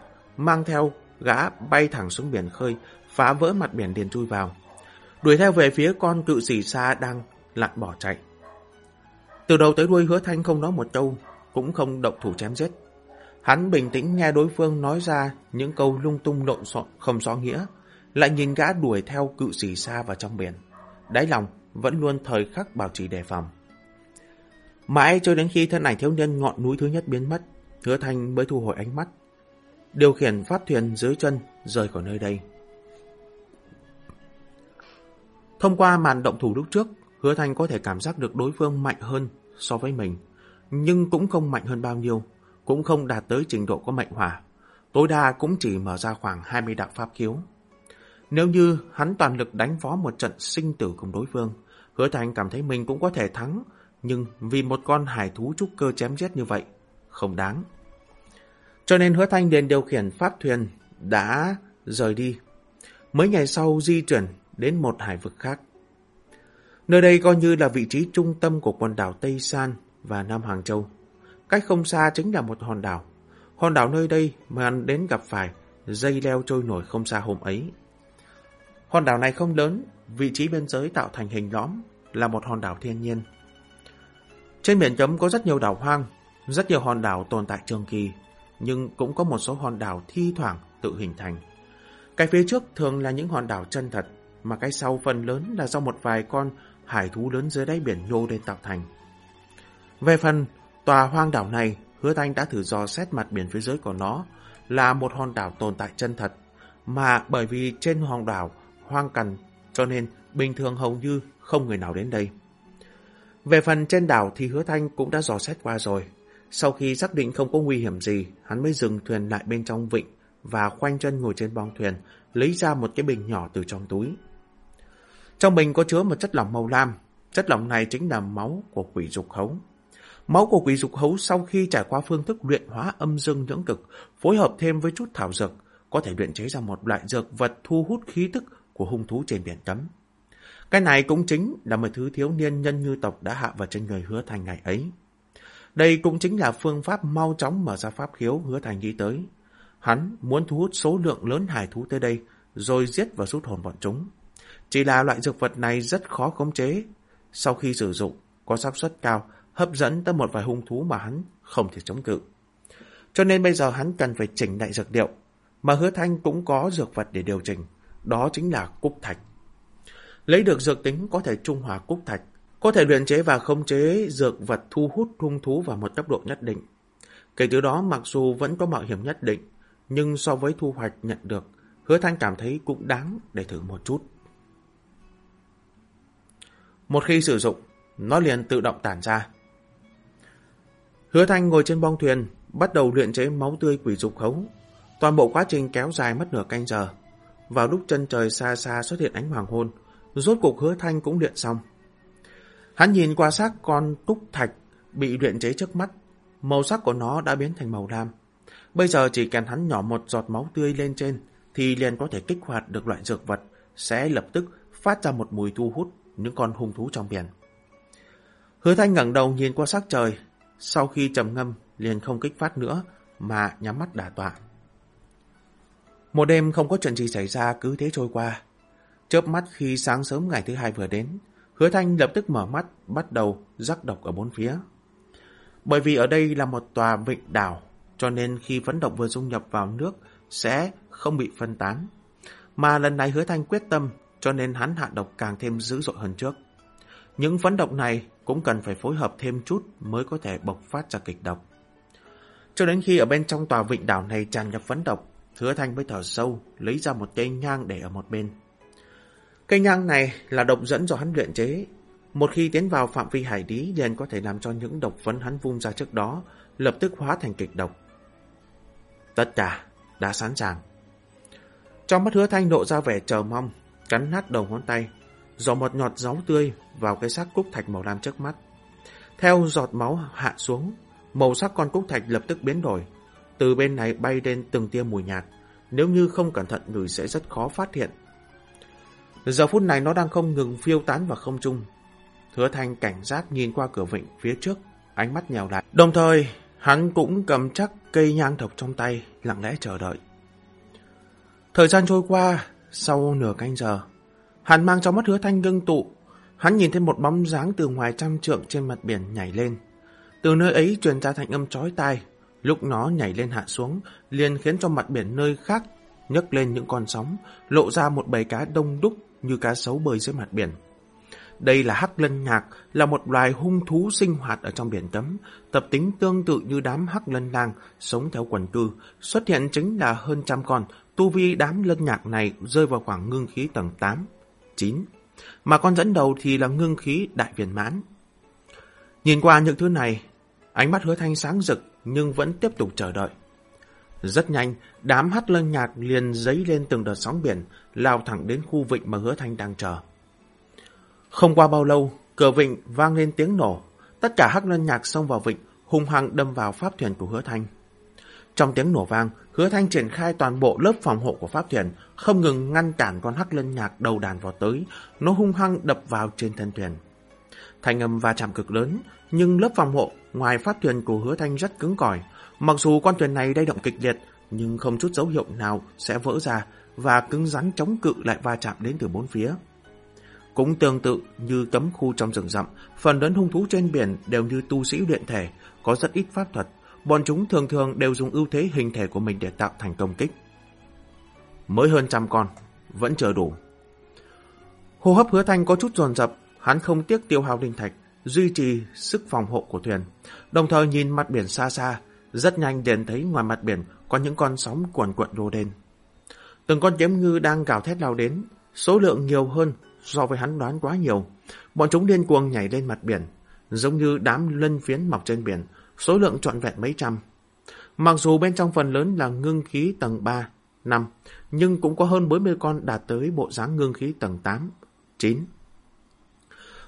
Speaker 1: mang theo gã bay thẳng xuống biển khơi, phá vỡ mặt biển liền chui vào. Đuổi theo về phía con cự sĩ xa đang lặn bỏ chạy. Từ đầu tới đuôi hứa thanh không nói một câu, cũng không động thủ chém giết. Hắn bình tĩnh nghe đối phương nói ra những câu lung tung lộn xộn không rõ nghĩa, lại nhìn gã đuổi theo cự sĩ xa vào trong biển. Đáy lòng vẫn luôn thời khắc bảo trì đề phòng. Mãi cho đến khi thân ảnh thiếu niên ngọn núi thứ nhất biến mất, hứa thanh mới thu hồi ánh mắt. Điều khiển phát thuyền dưới chân rời khỏi nơi đây. Thông qua màn động thủ lúc trước, hứa thanh có thể cảm giác được đối phương mạnh hơn so với mình, nhưng cũng không mạnh hơn bao nhiêu, cũng không đạt tới trình độ có mệnh hỏa. Tối đa cũng chỉ mở ra khoảng 20 đạo pháp khiếu. Nếu như hắn toàn lực đánh phó một trận sinh tử cùng đối phương, hứa thanh cảm thấy mình cũng có thể thắng, nhưng vì một con hải thú trúc cơ chém giết như vậy, không đáng. Cho nên hứa thanh liền điều khiển pháp thuyền đã rời đi. Mấy ngày sau di chuyển đến một hải vực khác. Nơi đây coi như là vị trí trung tâm của quần đảo Tây San và Nam Hàng Châu. Cách không xa chính là một hòn đảo. Hòn đảo nơi đây mà anh đến gặp phải dây leo trôi nổi không xa hôm ấy. Hòn đảo này không lớn, vị trí biên giới tạo thành hình lõm, là một hòn đảo thiên nhiên. Trên biển cấm có rất nhiều đảo hoang, rất nhiều hòn đảo tồn tại trường kỳ, nhưng cũng có một số hòn đảo thi thoảng tự hình thành. Cái phía trước thường là những hòn đảo chân thật, mà cái sau phần lớn là do một vài con hải thú lớn dưới đáy biển nhô lên tạo thành. Về phần tòa hoang đảo này, Hứa Thanh đã thử dò xét mặt biển phía dưới của nó là một hòn đảo tồn tại chân thật, mà bởi vì trên hòn đảo hoang cằn cho nên bình thường hầu như không người nào đến đây. Về phần trên đảo thì Hứa Thanh cũng đã dò xét qua rồi. Sau khi xác định không có nguy hiểm gì, hắn mới dừng thuyền lại bên trong vịnh và khoanh chân ngồi trên bong thuyền, lấy ra một cái bình nhỏ từ trong túi. Trong bình có chứa một chất lỏng màu lam. Chất lỏng này chính là máu của quỷ dục hấu. Máu của quỷ dục hấu sau khi trải qua phương thức luyện hóa âm dương nhưỡng cực, phối hợp thêm với chút thảo dược, có thể luyện chế ra một loại dược vật thu hút khí tức của hung thú trên biển cấm. Cái này cũng chính là một thứ thiếu niên nhân như tộc đã hạ vào trên người hứa thành ngày ấy. Đây cũng chính là phương pháp mau chóng mở ra pháp khiếu hứa thành nghĩ tới. Hắn muốn thu hút số lượng lớn hải thú tới đây, rồi giết và rút hồn bọn chúng. Chỉ là loại dược vật này rất khó khống chế. Sau khi sử dụng, có xác suất cao, hấp dẫn tới một vài hung thú mà hắn không thể chống cự. Cho nên bây giờ hắn cần phải chỉnh đại dược điệu, mà hứa thanh cũng có dược vật để điều chỉnh, đó chính là cúc thạch. Lấy được dược tính có thể trung hòa cúc thạch, có thể luyện chế và khống chế dược vật thu hút hung thú vào một tốc độ nhất định. Kể từ đó mặc dù vẫn có mạo hiểm nhất định, nhưng so với thu hoạch nhận được, hứa thanh cảm thấy cũng đáng để thử một chút. Một khi sử dụng, nó liền tự động tản ra. Hứa Thanh ngồi trên bong thuyền, bắt đầu luyện chế máu tươi quỷ dục khấu. Toàn bộ quá trình kéo dài mất nửa canh giờ. Vào lúc chân trời xa xa xuất hiện ánh hoàng hôn, rốt cục Hứa Thanh cũng luyện xong. Hắn nhìn qua xác con túc thạch bị luyện chế trước mắt, màu sắc của nó đã biến thành màu lam. Bây giờ chỉ cần hắn nhỏ một giọt máu tươi lên trên, thì liền có thể kích hoạt được loại dược vật, sẽ lập tức phát ra một mùi thu hút những con hung thú trong biển. Hứa Thanh ngẩng đầu nhìn qua sắc trời, sau khi trầm ngâm liền không kích phát nữa mà nhắm mắt đả tọa. Một đêm không có chuyện gì xảy ra cứ thế trôi qua. Chớp mắt khi sáng sớm ngày thứ hai vừa đến, Hứa Thanh lập tức mở mắt, bắt đầu rắc độc ở bốn phía. Bởi vì ở đây là một tòa vịnh đảo, cho nên khi phấn độc vừa dung nhập vào nước sẽ không bị phân tán. Mà lần này Hứa Thanh quyết tâm, cho nên hắn hạ độc càng thêm dữ dội hơn trước. Những phấn độc này cũng cần phải phối hợp thêm chút mới có thể bộc phát ra kịch độc. Cho đến khi ở bên trong tòa vịnh đảo này tràn nhập phấn độc, Hứa Thanh mới thở sâu, lấy ra một cây nhang để ở một bên. Cây nhang này là độc dẫn do hắn luyện chế. Một khi tiến vào phạm vi hải lý liền có thể làm cho những độc phấn hắn vung ra trước đó lập tức hóa thành kịch độc. Tất cả đã sẵn sàng. Trong mắt hứa thanh nộ ra vẻ chờ mong, cắn nát đầu ngón tay, dò một nhọt máu tươi vào cái xác cúc thạch màu lam trước mắt. Theo giọt máu hạ xuống, màu sắc con cúc thạch lập tức biến đổi. Từ bên này bay lên từng tia mùi nhạt, nếu như không cẩn thận người sẽ rất khó phát hiện. Giờ phút này nó đang không ngừng phiêu tán vào không trung. Hứa thanh cảnh giác nhìn qua cửa vịnh phía trước, ánh mắt nhèo lại. Đồng thời, hắn cũng cầm chắc cây nhang thộc trong tay, lặng lẽ chờ đợi. Thời gian trôi qua, sau nửa canh giờ, hắn mang trong mắt hứa thanh ngưng tụ. Hắn nhìn thấy một bóng dáng từ ngoài trăm trượng trên mặt biển nhảy lên. Từ nơi ấy truyền ra thành âm chói tai. Lúc nó nhảy lên hạ xuống, liền khiến cho mặt biển nơi khác nhấc lên những con sóng, lộ ra một bầy cá đông đúc như cá sấu bơi dưới mặt biển. Đây là hắc lân nhạc, là một loài hung thú sinh hoạt ở trong biển cấm, tập tính tương tự như đám hắc lân lang, sống theo quần cư, xuất hiện chính là hơn trăm con, tu vi đám lân nhạc này rơi vào khoảng ngưng khí tầng 8, 9, mà con dẫn đầu thì là ngưng khí đại viên mãn. Nhìn qua những thứ này, ánh mắt hứa thanh sáng rực nhưng vẫn tiếp tục chờ đợi. Rất nhanh, đám hắc lân nhạc liền dấy lên từng đợt sóng biển, lao thẳng đến khu vịnh mà hứa thanh đang chờ. Không qua bao lâu, cửa vịnh vang lên tiếng nổ. Tất cả hắc lân nhạc xông vào vịnh, hung hăng đâm vào pháp thuyền của hứa thanh. Trong tiếng nổ vang, hứa thanh triển khai toàn bộ lớp phòng hộ của pháp thuyền, không ngừng ngăn cản con hắc lân nhạc đầu đàn vào tới, nó hung hăng đập vào trên thân thuyền. Thanh âm va chạm cực lớn, nhưng lớp phòng hộ ngoài pháp thuyền của hứa thanh rất cứng cỏi. Mặc dù con thuyền này lay động kịch liệt, nhưng không chút dấu hiệu nào sẽ vỡ ra và cứng rắn chống cự lại va chạm đến từ bốn phía. Cũng tương tự như cấm khu trong rừng rậm, phần lớn hung thú trên biển đều như tu sĩ luyện thể, có rất ít pháp thuật. Bọn chúng thường thường đều dùng ưu thế hình thể của mình để tạo thành công kích. Mới hơn trăm con, vẫn chờ đủ. Hô hấp hứa thanh có chút dồn dập, hắn không tiếc tiêu hao linh thạch, duy trì sức phòng hộ của thuyền. Đồng thời nhìn mặt biển xa xa, rất nhanh đến thấy ngoài mặt biển có những con sóng cuộn cuộn đồ đen. Từng con kiếm ngư đang gào thét lao đến, số lượng nhiều hơn so với hắn đoán quá nhiều. Bọn chúng điên cuồng nhảy lên mặt biển, giống như đám lân phiến mọc trên biển, số lượng trọn vẹn mấy trăm. Mặc dù bên trong phần lớn là ngưng khí tầng 3, 5, nhưng cũng có hơn 40 con đạt tới bộ dáng ngưng khí tầng 8, 9.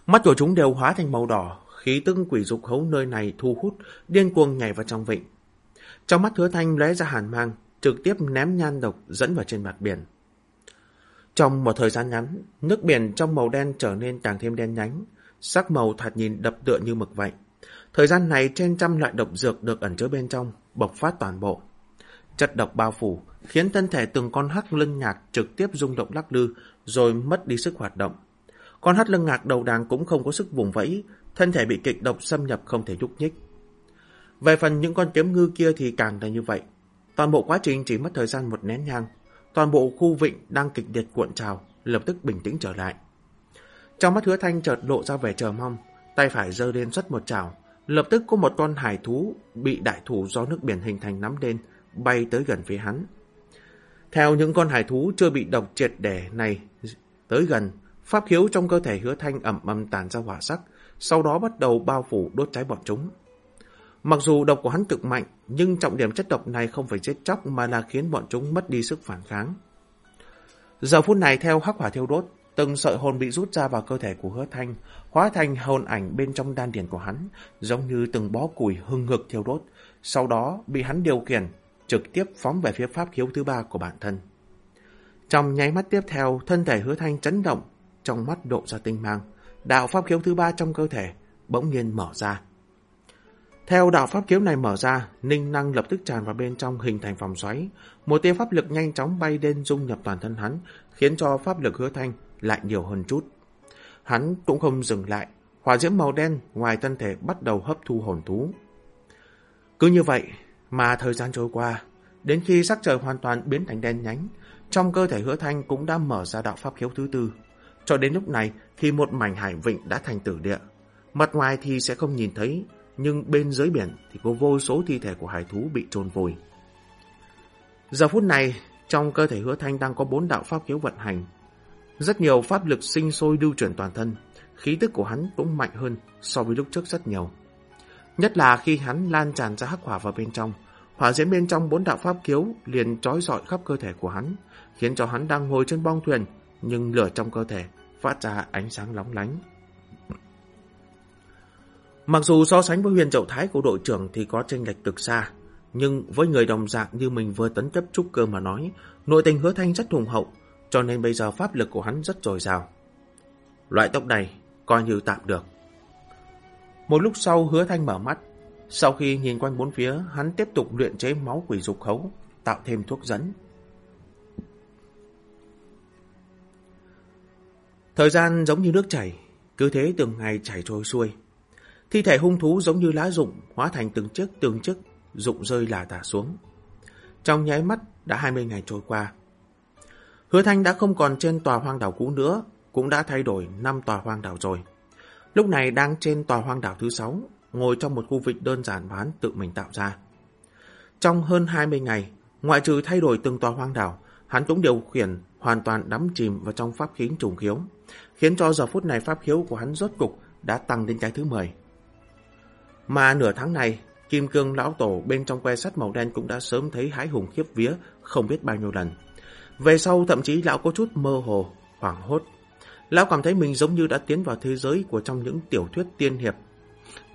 Speaker 1: Mắt của chúng đều hóa thành màu đỏ, khí tức quỷ dục hấu nơi này thu hút, điên cuồng nhảy vào trong vịnh. Trong mắt hứa thanh lóe ra hàn mang, trực tiếp ném nhan độc dẫn vào trên mặt biển. Trong một thời gian ngắn, nước biển trong màu đen trở nên càng thêm đen nhánh, sắc màu thật nhìn đập tựa như mực vậy. Thời gian này trên trăm loại độc dược được ẩn chứa bên trong, bộc phát toàn bộ. Chất độc bao phủ, khiến thân thể từng con hắc lưng nhạc trực tiếp rung động lắc lư, rồi mất đi sức hoạt động. Con hắc lưng ngạc đầu đàng cũng không có sức vùng vẫy, thân thể bị kịch độc xâm nhập không thể nhúc nhích. Về phần những con kiếm ngư kia thì càng là như vậy. Toàn bộ quá trình chỉ mất thời gian một nén nhang, Toàn bộ khu vịnh đang kịch liệt cuộn trào, lập tức bình tĩnh trở lại. Trong mắt hứa thanh chợt lộ ra vẻ chờ mong, tay phải giơ lên xuất một trào, lập tức có một con hải thú bị đại thủ do nước biển hình thành nắm lên, bay tới gần phía hắn. Theo những con hải thú chưa bị độc triệt đẻ này tới gần, pháp khiếu trong cơ thể hứa thanh ẩm ẩm tàn ra hỏa sắc, sau đó bắt đầu bao phủ đốt cháy bọn chúng. Mặc dù độc của hắn cực mạnh, nhưng trọng điểm chất độc này không phải chết chóc mà là khiến bọn chúng mất đi sức phản kháng. Giờ phút này theo hắc hỏa thiêu đốt, từng sợi hồn bị rút ra vào cơ thể của hứa thanh, hóa thành hồn ảnh bên trong đan điền của hắn, giống như từng bó củi hưng hực thiêu đốt, sau đó bị hắn điều khiển, trực tiếp phóng về phía pháp khiếu thứ ba của bản thân. Trong nháy mắt tiếp theo, thân thể hứa thanh chấn động, trong mắt độ ra tinh mang, đạo pháp khiếu thứ ba trong cơ thể bỗng nhiên mở ra. Theo đạo pháp kiếm này mở ra, ninh năng lập tức tràn vào bên trong hình thành vòng xoáy. Một tia pháp lực nhanh chóng bay lên dung nhập toàn thân hắn, khiến cho pháp lực hứa thanh lại nhiều hơn chút. Hắn cũng không dừng lại, hỏa diễm màu đen ngoài thân thể bắt đầu hấp thu hồn thú. Cứ như vậy mà thời gian trôi qua, đến khi sắc trời hoàn toàn biến thành đen nhánh, trong cơ thể hứa thanh cũng đã mở ra đạo pháp khiếu thứ tư. Cho đến lúc này thì một mảnh hải vịnh đã thành tử địa. Mặt ngoài thì sẽ không nhìn thấy, nhưng bên dưới biển thì có vô số thi thể của hải thú bị trôn vùi. Giờ phút này, trong cơ thể hứa thanh đang có bốn đạo pháp khiếu vận hành. Rất nhiều pháp lực sinh sôi lưu chuyển toàn thân, khí tức của hắn cũng mạnh hơn so với lúc trước rất nhiều. Nhất là khi hắn lan tràn ra hắc hỏa vào bên trong, hỏa diễm bên trong bốn đạo pháp khiếu liền trói rọi khắp cơ thể của hắn, khiến cho hắn đang ngồi trên bong thuyền, nhưng lửa trong cơ thể phát ra ánh sáng lóng lánh. Mặc dù so sánh với huyền dậu thái của đội trưởng thì có tranh lệch cực xa, nhưng với người đồng dạng như mình vừa tấn cấp trúc cơ mà nói, nội tình hứa thanh rất hùng hậu, cho nên bây giờ pháp lực của hắn rất dồi dào. Loại tốc này coi như tạm được. Một lúc sau hứa thanh mở mắt, sau khi nhìn quanh bốn phía, hắn tiếp tục luyện chế máu quỷ dục khấu, tạo thêm thuốc dẫn. Thời gian giống như nước chảy, cứ thế từng ngày chảy trôi xuôi. Thi thể hung thú giống như lá rụng, hóa thành từng chiếc từng chiếc, rụng rơi là tả xuống. Trong nháy mắt đã 20 ngày trôi qua. Hứa Thanh đã không còn trên tòa hoang đảo cũ nữa, cũng đã thay đổi 5 tòa hoang đảo rồi. Lúc này đang trên tòa hoang đảo thứ 6, ngồi trong một khu vực đơn giản mà hắn tự mình tạo ra. Trong hơn 20 ngày, ngoại trừ thay đổi từng tòa hoang đảo, hắn cũng điều khiển hoàn toàn đắm chìm vào trong pháp khí trùng khiếu, khiến cho giờ phút này pháp khiếu của hắn rốt cục đã tăng đến cái thứ 10. Mà nửa tháng này, Kim Cương Lão Tổ bên trong que sắt màu đen cũng đã sớm thấy hái hùng khiếp vía không biết bao nhiêu lần. Về sau thậm chí lão có chút mơ hồ, hoảng hốt. Lão cảm thấy mình giống như đã tiến vào thế giới của trong những tiểu thuyết tiên hiệp.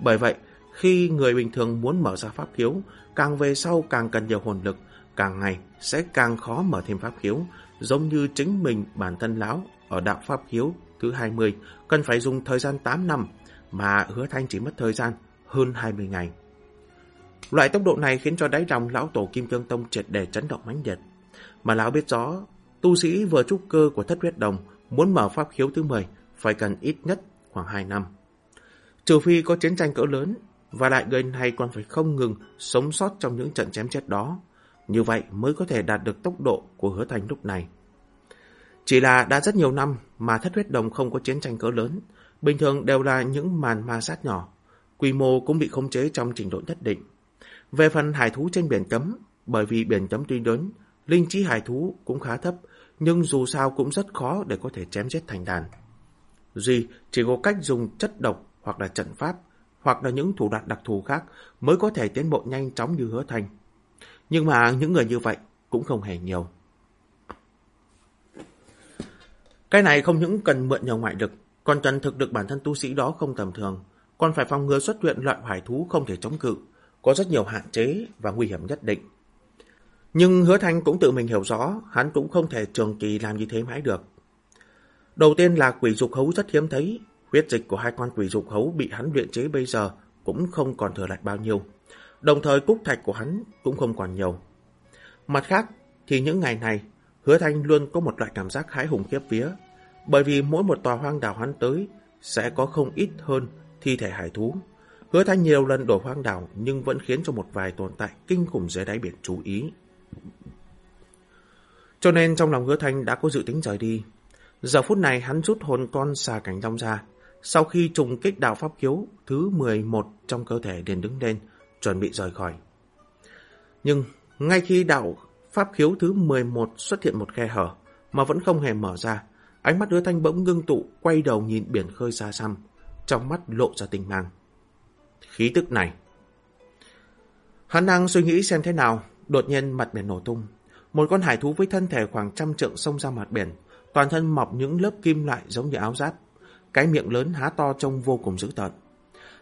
Speaker 1: Bởi vậy, khi người bình thường muốn mở ra pháp khiếu, càng về sau càng cần nhiều hồn lực, càng ngày sẽ càng khó mở thêm pháp khiếu, giống như chính mình bản thân lão ở đạo pháp khiếu thứ 20 cần phải dùng thời gian 8 năm, mà hứa thanh chỉ mất thời gian hơn 20 ngày. Loại tốc độ này khiến cho đáy lòng lão tổ Kim Cương Tông triệt để chấn động mãnh liệt. Mà lão biết rõ, tu sĩ vừa trúc cơ của thất huyết đồng muốn mở pháp khiếu thứ 10 phải cần ít nhất khoảng 2 năm. Trừ phi có chiến tranh cỡ lớn, và lại người này còn phải không ngừng sống sót trong những trận chém chết đó. Như vậy mới có thể đạt được tốc độ của hứa thành lúc này. Chỉ là đã rất nhiều năm mà thất huyết đồng không có chiến tranh cỡ lớn, bình thường đều là những màn ma sát nhỏ, quy mô cũng bị khống chế trong trình độ nhất định. Về phần hải thú trên biển cấm, bởi vì biển cấm tuy lớn, linh trí hải thú cũng khá thấp, nhưng dù sao cũng rất khó để có thể chém giết thành đàn. Duy chỉ có cách dùng chất độc hoặc là trận pháp, hoặc là những thủ đoạn đặc thù khác mới có thể tiến bộ nhanh chóng như hứa thành. Nhưng mà những người như vậy cũng không hề nhiều. Cái này không những cần mượn nhiều ngoại lực, còn cần thực được bản thân tu sĩ đó không tầm thường, còn phải phòng ngừa xuất hiện loại hải thú không thể chống cự, có rất nhiều hạn chế và nguy hiểm nhất định. Nhưng hứa thanh cũng tự mình hiểu rõ, hắn cũng không thể trường kỳ làm như thế mãi được. Đầu tiên là quỷ dục hấu rất hiếm thấy, huyết dịch của hai con quỷ dục hấu bị hắn luyện chế bây giờ cũng không còn thừa lại bao nhiêu. Đồng thời cúc thạch của hắn cũng không còn nhiều. Mặt khác thì những ngày này, hứa thanh luôn có một loại cảm giác hái hùng khiếp vía, bởi vì mỗi một tòa hoang đảo hắn tới sẽ có không ít hơn thi thể hải thú. Hứa Thanh nhiều lần đổi hoang đảo nhưng vẫn khiến cho một vài tồn tại kinh khủng dưới đáy biển chú ý. Cho nên trong lòng Hứa Thanh đã có dự tính rời đi. Giờ phút này hắn rút hồn con xà cảnh long ra. Sau khi trùng kích đạo pháp khiếu thứ 11 trong cơ thể liền đứng lên, chuẩn bị rời khỏi. Nhưng ngay khi đạo pháp khiếu thứ 11 xuất hiện một khe hở mà vẫn không hề mở ra, ánh mắt Hứa Thanh bỗng ngưng tụ quay đầu nhìn biển khơi xa xăm trong mắt lộ ra tình mang. Khí tức này. Hắn đang suy nghĩ xem thế nào, đột nhiên mặt biển nổ tung. Một con hải thú với thân thể khoảng trăm trượng xông ra mặt biển, toàn thân mọc những lớp kim loại giống như áo giáp. Cái miệng lớn há to trông vô cùng dữ tợn.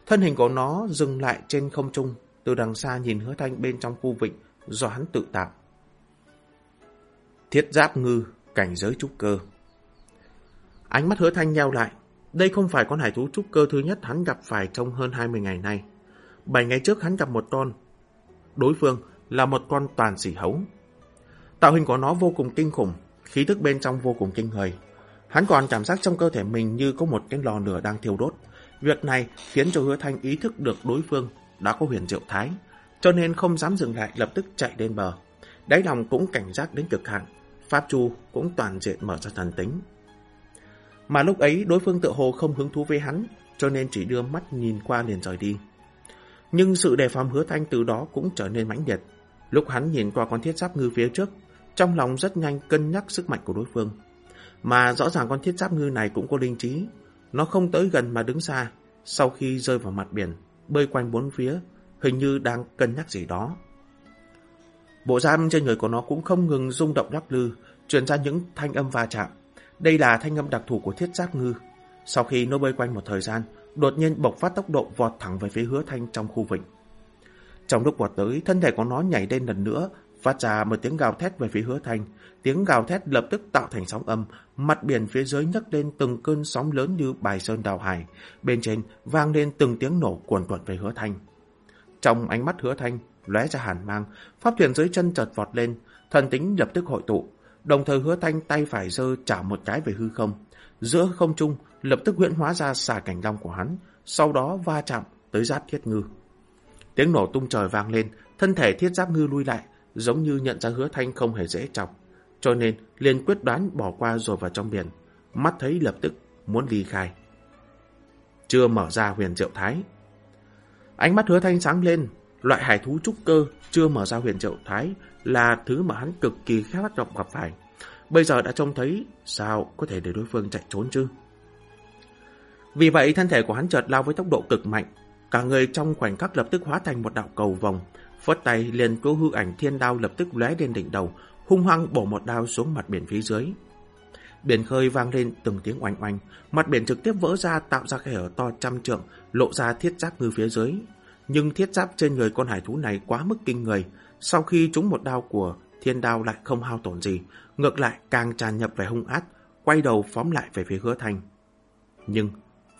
Speaker 1: Thân hình của nó dừng lại trên không trung, từ đằng xa nhìn hứa thanh bên trong khu vịnh do hắn tự tạo. Thiết giáp ngư, cảnh giới trúc cơ. Ánh mắt hứa thanh nheo lại, đây không phải con hải thú trúc cơ thứ nhất hắn gặp phải trong hơn 20 ngày nay. 7 ngày trước hắn gặp một con. Đối phương là một con toàn sỉ hấu. Tạo hình của nó vô cùng kinh khủng, khí thức bên trong vô cùng kinh người. Hắn còn cảm giác trong cơ thể mình như có một cái lò lửa đang thiêu đốt. Việc này khiến cho hứa thanh ý thức được đối phương đã có huyền diệu thái, cho nên không dám dừng lại lập tức chạy lên bờ. Đáy lòng cũng cảnh giác đến cực hạn, Pháp Chu cũng toàn diện mở ra thần tính. Mà lúc ấy đối phương tự hồ không hứng thú với hắn, cho nên chỉ đưa mắt nhìn qua liền rời đi. Nhưng sự đề phòng hứa thanh từ đó cũng trở nên mãnh liệt. Lúc hắn nhìn qua con thiết giáp ngư phía trước, trong lòng rất nhanh cân nhắc sức mạnh của đối phương. Mà rõ ràng con thiết giáp ngư này cũng có linh trí. Nó không tới gần mà đứng xa, sau khi rơi vào mặt biển, bơi quanh bốn phía, hình như đang cân nhắc gì đó. Bộ giam trên người của nó cũng không ngừng rung động lắc lư, truyền ra những thanh âm va chạm. Đây là thanh âm đặc thù của thiết giáp ngư. Sau khi nó bơi quanh một thời gian, đột nhiên bộc phát tốc độ vọt thẳng về phía hứa thanh trong khu vịnh. Trong lúc vọt tới, thân thể của nó nhảy lên lần nữa, phát ra một tiếng gào thét về phía hứa thanh. Tiếng gào thét lập tức tạo thành sóng âm, mặt biển phía dưới nhấc lên từng cơn sóng lớn như bài sơn đào hải. Bên trên vang lên từng tiếng nổ cuồn cuộn về hứa thanh. Trong ánh mắt hứa thanh, lóe ra hàn mang, pháp thuyền dưới chân chợt vọt lên, thần tính lập tức hội tụ, đồng thời hứa thanh tay phải giơ trả một cái về hư không. Giữa không trung, lập tức huyễn hóa ra xà cảnh long của hắn, sau đó va chạm tới giáp thiết ngư. Tiếng nổ tung trời vang lên, thân thể thiết giáp ngư lui lại, giống như nhận ra hứa thanh không hề dễ chọc. Cho nên liền quyết đoán bỏ qua rồi vào trong biển, mắt thấy lập tức muốn ly khai. Chưa mở ra huyền diệu thái. Ánh mắt hứa thanh sáng lên, loại hải thú trúc cơ chưa mở ra huyền triệu thái là thứ mà hắn cực kỳ khát vọng gặp phải. Bây giờ đã trông thấy, sao có thể để đối phương chạy trốn chứ? Vì vậy thân thể của hắn chợt lao với tốc độ cực mạnh, cả người trong khoảnh khắc lập tức hóa thành một đạo cầu vòng, phất tay liền cố hư ảnh thiên đao lập tức lóe lên đỉnh đầu, hung hăng bổ một đao xuống mặt biển phía dưới. Biển khơi vang lên từng tiếng oanh oanh, mặt biển trực tiếp vỡ ra tạo ra khe hở to trăm trượng, lộ ra thiết giáp ngư phía dưới. Nhưng thiết giáp trên người con hải thú này quá mức kinh người, sau khi trúng một đao của thiên đao lại không hao tổn gì, ngược lại càng tràn nhập về hung ác, quay đầu phóng lại về phía hứa thanh. Nhưng,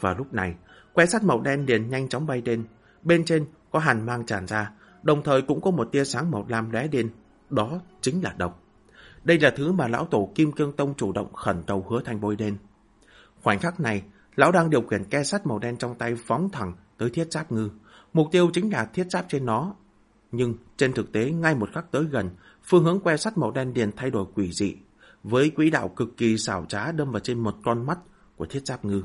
Speaker 1: vào lúc này, que sắt màu đen liền nhanh chóng bay lên, bên trên có hàn mang tràn ra, đồng thời cũng có một tia sáng màu lam lóe lên, đó chính là độc. Đây là thứ mà lão tổ Kim Cương Tông chủ động khẩn cầu hứa thanh bôi đen. Khoảnh khắc này, lão đang điều khiển ke sắt màu đen trong tay phóng thẳng tới thiết giáp ngư. Mục tiêu chính là thiết giáp trên nó. Nhưng trên thực tế ngay một khắc tới gần, phương hướng que sắt màu đen liền thay đổi quỷ dị, với quỹ đạo cực kỳ xảo trá đâm vào trên một con mắt của thiết giáp ngư.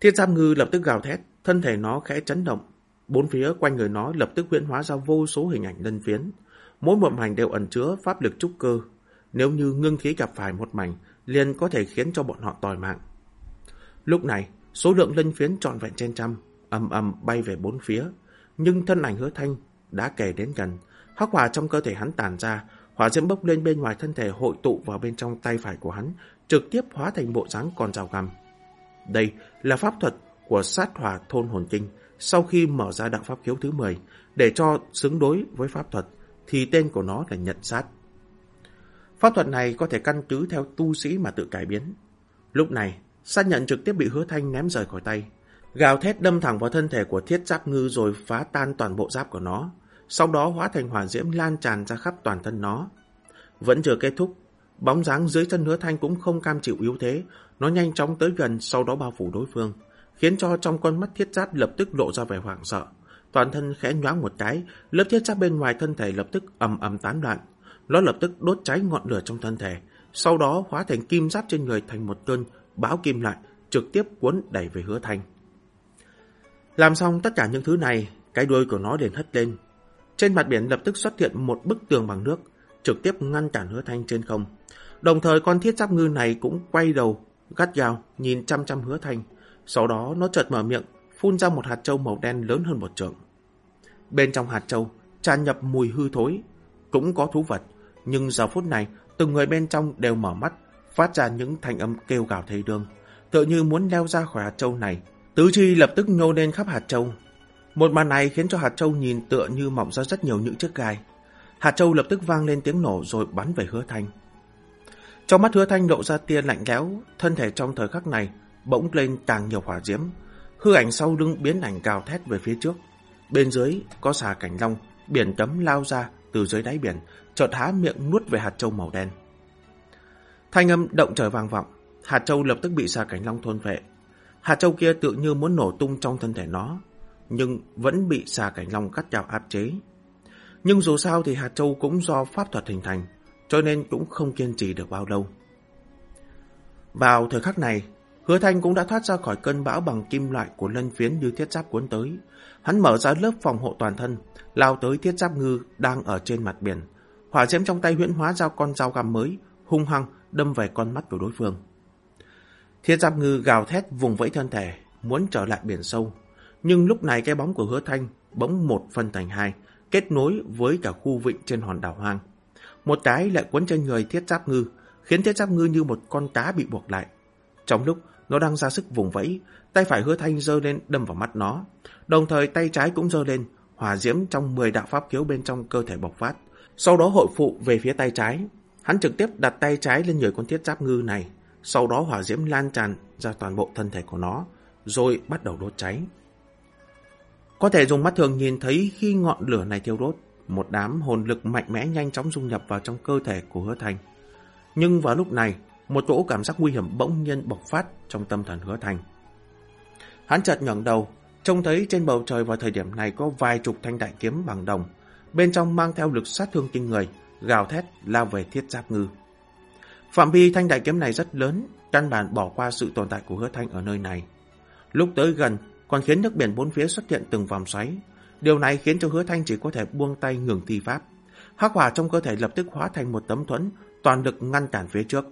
Speaker 1: Thiết giáp ngư lập tức gào thét, thân thể nó khẽ chấn động. Bốn phía quanh người nó lập tức huyễn hóa ra vô số hình ảnh lân phiến. Mỗi một mảnh đều ẩn chứa pháp lực trúc cơ. Nếu như ngưng khí gặp phải một mảnh, liền có thể khiến cho bọn họ tòi mạng. Lúc này, số lượng linh phiến trọn vẹn trên trăm, ầm ầm bay về bốn phía. Nhưng thân ảnh hứa thanh đã kề đến gần. Hắc hỏa trong cơ thể hắn tàn ra, hỏa diễm bốc lên bên ngoài thân thể hội tụ vào bên trong tay phải của hắn, trực tiếp hóa thành bộ dáng con rào găm. Đây là pháp thuật của sát hỏa thôn hồn kinh sau khi mở ra đạo pháp khiếu thứ 10 để cho xứng đối với pháp thuật thì tên của nó là nhận sát. Pháp thuật này có thể căn cứ theo tu sĩ mà tự cải biến. Lúc này, sát nhận trực tiếp bị hứa thanh ném rời khỏi tay. Gào thét đâm thẳng vào thân thể của thiết giáp ngư rồi phá tan toàn bộ giáp của nó. Sau đó hóa thành hỏa diễm lan tràn ra khắp toàn thân nó. Vẫn chưa kết thúc, bóng dáng dưới chân hứa thanh cũng không cam chịu yếu thế, nó nhanh chóng tới gần sau đó bao phủ đối phương, khiến cho trong con mắt thiết giáp lập tức lộ ra vẻ hoảng sợ. Toàn thân khẽ nhoáng một cái, lớp thiết giáp bên ngoài thân thể lập tức ầm ầm tán loạn. Nó lập tức đốt cháy ngọn lửa trong thân thể, sau đó hóa thành kim giáp trên người thành một cơn bão kim lại, trực tiếp cuốn đẩy về hứa thanh. Làm xong tất cả những thứ này, cái đuôi của nó liền hất lên. Trên mặt biển lập tức xuất hiện một bức tường bằng nước, trực tiếp ngăn cản hứa thanh trên không. Đồng thời con thiết giáp ngư này cũng quay đầu gắt gao, nhìn chăm chăm hứa thanh. Sau đó nó chợt mở miệng, phun ra một hạt trâu màu đen lớn hơn một trượng. Bên trong hạt trâu, tràn nhập mùi hư thối. Cũng có thú vật, nhưng giờ phút này, từng người bên trong đều mở mắt, phát ra những thanh âm kêu gào thê đương. Tựa như muốn leo ra khỏi hạt châu này. Tứ chi lập tức nhô lên khắp hạt châu. Một màn này khiến cho hạt châu nhìn tựa như mỏng ra rất nhiều những chiếc gai. Hạt châu lập tức vang lên tiếng nổ rồi bắn về hứa thanh. Trong mắt hứa thanh lộ ra tia lạnh lẽo, thân thể trong thời khắc này bỗng lên càng nhiều hỏa diễm. Hư ảnh sau lưng biến ảnh gào thét về phía trước. Bên dưới có xà cảnh long, biển cấm lao ra từ dưới đáy biển, chợt há miệng nuốt về hạt châu màu đen. Thanh âm động trời vang vọng, hạt châu lập tức bị xà cảnh long thôn vệ. Hạt châu kia tự như muốn nổ tung trong thân thể nó, nhưng vẫn bị xà cảnh long cắt chào áp chế. Nhưng dù sao thì hạt châu cũng do pháp thuật hình thành, cho nên cũng không kiên trì được bao lâu. Vào thời khắc này, Hứa Thanh cũng đã thoát ra khỏi cơn bão bằng kim loại của lân phiến như thiết giáp cuốn tới. Hắn mở ra lớp phòng hộ toàn thân, lao tới thiết giáp ngư đang ở trên mặt biển. Hỏa diễm trong tay huyễn hóa ra con dao găm mới, hung hăng đâm về con mắt của đối phương. Thiết giáp ngư gào thét vùng vẫy thân thể, muốn trở lại biển sâu. Nhưng lúc này cái bóng của hứa thanh bỗng một phân thành hai, kết nối với cả khu vịnh trên hòn đảo hoang. Một cái lại quấn trên người thiết giáp ngư, khiến thiết giáp ngư như một con cá bị buộc lại. Trong lúc nó đang ra sức vùng vẫy, tay phải hứa thanh giơ lên đâm vào mắt nó. Đồng thời tay trái cũng giơ lên, hỏa diễm trong 10 đạo pháp khiếu bên trong cơ thể bộc phát. Sau đó hội phụ về phía tay trái. Hắn trực tiếp đặt tay trái lên người con thiết giáp ngư này. Sau đó hỏa diễm lan tràn ra toàn bộ thân thể của nó, rồi bắt đầu đốt cháy. Có thể dùng mắt thường nhìn thấy khi ngọn lửa này thiêu đốt, một đám hồn lực mạnh mẽ nhanh chóng dung nhập vào trong cơ thể của hứa thành. Nhưng vào lúc này, một chỗ cảm giác nguy hiểm bỗng nhiên bộc phát trong tâm thần hứa thành. Hắn chợt ngẩng đầu, trông thấy trên bầu trời vào thời điểm này có vài chục thanh đại kiếm bằng đồng, bên trong mang theo lực sát thương kinh người, gào thét lao về thiết giáp ngư. Phạm vi thanh đại kiếm này rất lớn, căn bản bỏ qua sự tồn tại của hứa thanh ở nơi này. Lúc tới gần, còn khiến nước biển bốn phía xuất hiện từng vòng xoáy. Điều này khiến cho hứa thanh chỉ có thể buông tay ngừng thi pháp. Hắc hỏa trong cơ thể lập tức hóa thành một tấm thuẫn, toàn lực ngăn cản phía trước.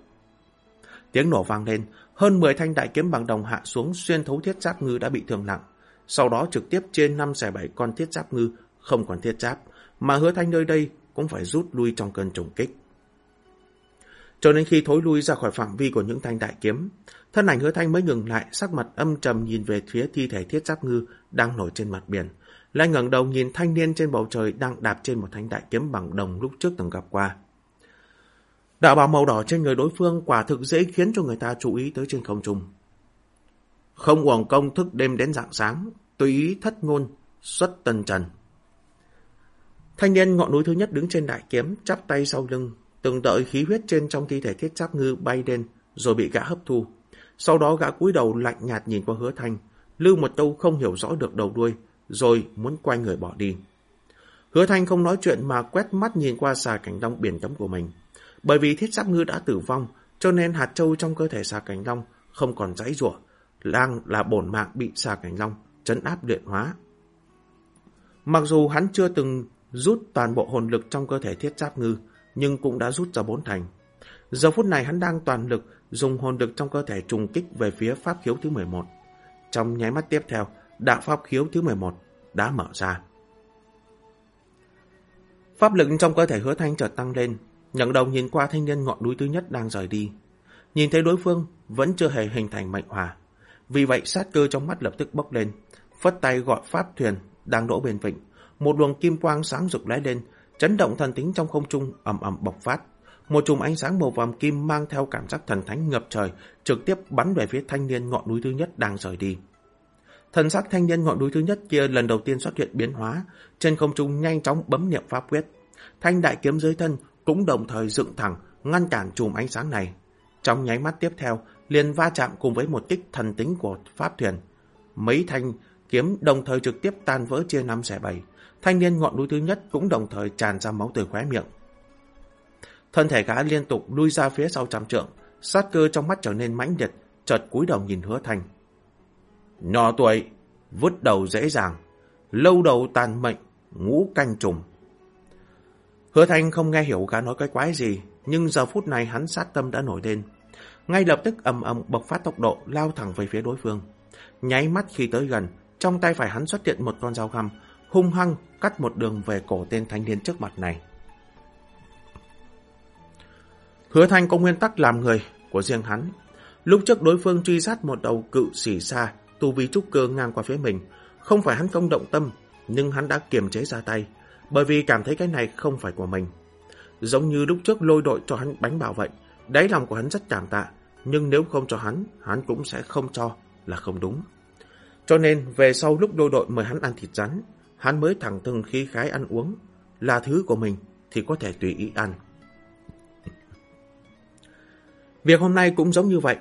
Speaker 1: Tiếng nổ vang lên, hơn 10 thanh đại kiếm bằng đồng hạ xuống xuyên thấu thiết giáp ngư đã bị thương nặng. Sau đó trực tiếp trên 5 xẻ 7 con thiết giáp ngư không còn thiết giáp, mà hứa thanh nơi đây cũng phải rút lui trong cơn trùng kích. Cho nên khi thối lui ra khỏi phạm vi của những thanh đại kiếm, thân ảnh hứa thanh mới ngừng lại, sắc mặt âm trầm nhìn về phía thi thể thiết giáp ngư đang nổi trên mặt biển. Lại ngẩng đầu nhìn thanh niên trên bầu trời đang đạp trên một thanh đại kiếm bằng đồng lúc trước từng gặp qua. Đạo bào màu đỏ trên người đối phương quả thực dễ khiến cho người ta chú ý tới trên không trung. Không uổng công thức đêm đến dạng sáng, tùy ý thất ngôn, xuất tân trần. Thanh niên ngọn núi thứ nhất đứng trên đại kiếm, chắp tay sau lưng, từng đợi khí huyết trên trong thi thể thiết giáp ngư bay lên, rồi bị gã hấp thu. Sau đó gã cúi đầu lạnh nhạt nhìn qua hứa thanh, lưu một câu không hiểu rõ được đầu đuôi, rồi muốn quay người bỏ đi. Hứa thanh không nói chuyện mà quét mắt nhìn qua xà cảnh long biển cấm của mình. Bởi vì thiết giáp ngư đã tử vong, cho nên hạt châu trong cơ thể xà cảnh long không còn dãy rủa lang là bổn mạng bị xà cảnh long chấn áp luyện hóa. Mặc dù hắn chưa từng rút toàn bộ hồn lực trong cơ thể thiết giáp ngư, nhưng cũng đã rút ra bốn thành. Giờ phút này hắn đang toàn lực dùng hồn lực trong cơ thể trùng kích về phía pháp khiếu thứ 11. Trong nháy mắt tiếp theo, đạo pháp khiếu thứ 11 đã mở ra. Pháp lực trong cơ thể hứa thanh chợt tăng lên, nhận đầu nhìn qua thanh niên ngọn núi thứ nhất đang rời đi. Nhìn thấy đối phương vẫn chưa hề hình thành mệnh hòa. Vì vậy sát cơ trong mắt lập tức bốc lên, phất tay gọi pháp thuyền đang đỗ bên vịnh. Một luồng kim quang sáng rực lóe lên, chấn động thần tính trong không trung ầm ầm bộc phát. Một chùm ánh sáng màu vàng kim mang theo cảm giác thần thánh ngập trời, trực tiếp bắn về phía thanh niên ngọn núi thứ nhất đang rời đi. Thần sắc thanh niên ngọn núi thứ nhất kia lần đầu tiên xuất hiện biến hóa, trên không trung nhanh chóng bấm niệm pháp quyết. Thanh đại kiếm dưới thân cũng đồng thời dựng thẳng, ngăn cản chùm ánh sáng này. Trong nháy mắt tiếp theo, liền va chạm cùng với một kích thần tính của pháp thuyền. Mấy thanh kiếm đồng thời trực tiếp tan vỡ chia năm xẻ bảy. Thanh niên ngọn núi thứ nhất cũng đồng thời tràn ra máu từ khóe miệng. Thân thể gã liên tục lui ra phía sau trăm trượng, sát cơ trong mắt trở nên mãnh liệt, chợt cúi đầu nhìn hứa thanh. Nhỏ tuổi, vứt đầu dễ dàng, lâu đầu tàn mệnh, ngũ canh trùng. Hứa thanh không nghe hiểu gã nói cái quái gì, nhưng giờ phút này hắn sát tâm đã nổi lên. Ngay lập tức ầm ầm bộc phát tốc độ lao thẳng về phía đối phương. Nháy mắt khi tới gần, trong tay phải hắn xuất hiện một con dao găm, hung hăng cắt một đường về cổ tên thanh niên trước mặt này. Hứa Thanh có nguyên tắc làm người của riêng hắn. Lúc trước đối phương truy sát một đầu cự xỉ xa, tu vi trúc cơ ngang qua phía mình. Không phải hắn không động tâm, nhưng hắn đã kiềm chế ra tay. bởi vì cảm thấy cái này không phải của mình. Giống như lúc trước lôi đội cho hắn bánh bảo vậy, đáy lòng của hắn rất cảm tạ, nhưng nếu không cho hắn, hắn cũng sẽ không cho, là không đúng. Cho nên, về sau lúc đôi đội mời hắn ăn thịt rắn, hắn mới thẳng thừng khí khái ăn uống, là thứ của mình thì có thể tùy ý ăn. Việc hôm nay cũng giống như vậy,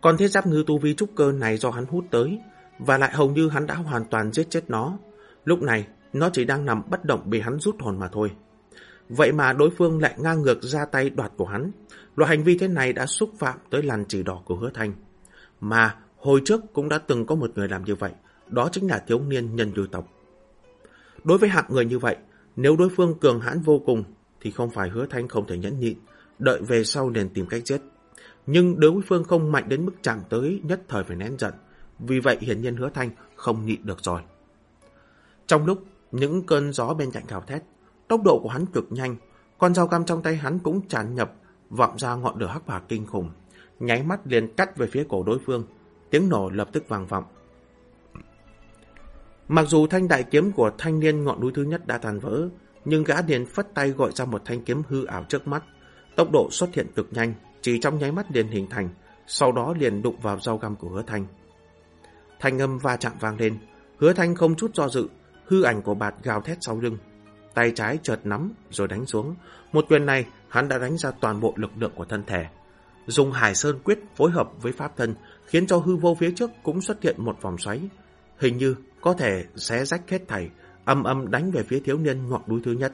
Speaker 1: còn thế giáp ngư tu vi trúc cơ này do hắn hút tới, và lại hầu như hắn đã hoàn toàn giết chết nó. Lúc này, nó chỉ đang nằm bất động bị hắn rút hồn mà thôi. Vậy mà đối phương lại ngang ngược ra tay đoạt của hắn. Loại hành vi thế này đã xúc phạm tới làn chỉ đỏ của hứa thanh. Mà hồi trước cũng đã từng có một người làm như vậy. Đó chính là thiếu niên nhân dư tộc. Đối với hạng người như vậy, nếu đối phương cường hãn vô cùng thì không phải hứa thanh không thể nhẫn nhịn, đợi về sau nên tìm cách giết. Nhưng đối phương không mạnh đến mức chạm tới nhất thời phải nén giận. Vì vậy hiển nhiên hứa thanh không nhịn được rồi. Trong lúc những cơn gió bên cạnh gào thét, tốc độ của hắn cực nhanh, con dao cam trong tay hắn cũng tràn nhập, vọng ra ngọn lửa hắc hỏa kinh khủng, nháy mắt liền cắt về phía cổ đối phương, tiếng nổ lập tức vang vọng. Mặc dù thanh đại kiếm của thanh niên ngọn núi thứ nhất đã tàn vỡ, nhưng gã liền phất tay gọi ra một thanh kiếm hư ảo trước mắt, tốc độ xuất hiện cực nhanh, chỉ trong nháy mắt liền hình thành, sau đó liền đụng vào dao găm của hứa thanh. Thanh âm va chạm vang lên, hứa thanh không chút do dự, hư ảnh của bạt gào thét sau lưng. Tay trái chợt nắm rồi đánh xuống. Một quyền này hắn đã đánh ra toàn bộ lực lượng của thân thể. Dùng hải sơn quyết phối hợp với pháp thân khiến cho hư vô phía trước cũng xuất hiện một vòng xoáy. Hình như có thể xé rách hết thảy, âm âm đánh về phía thiếu niên ngọn núi thứ nhất.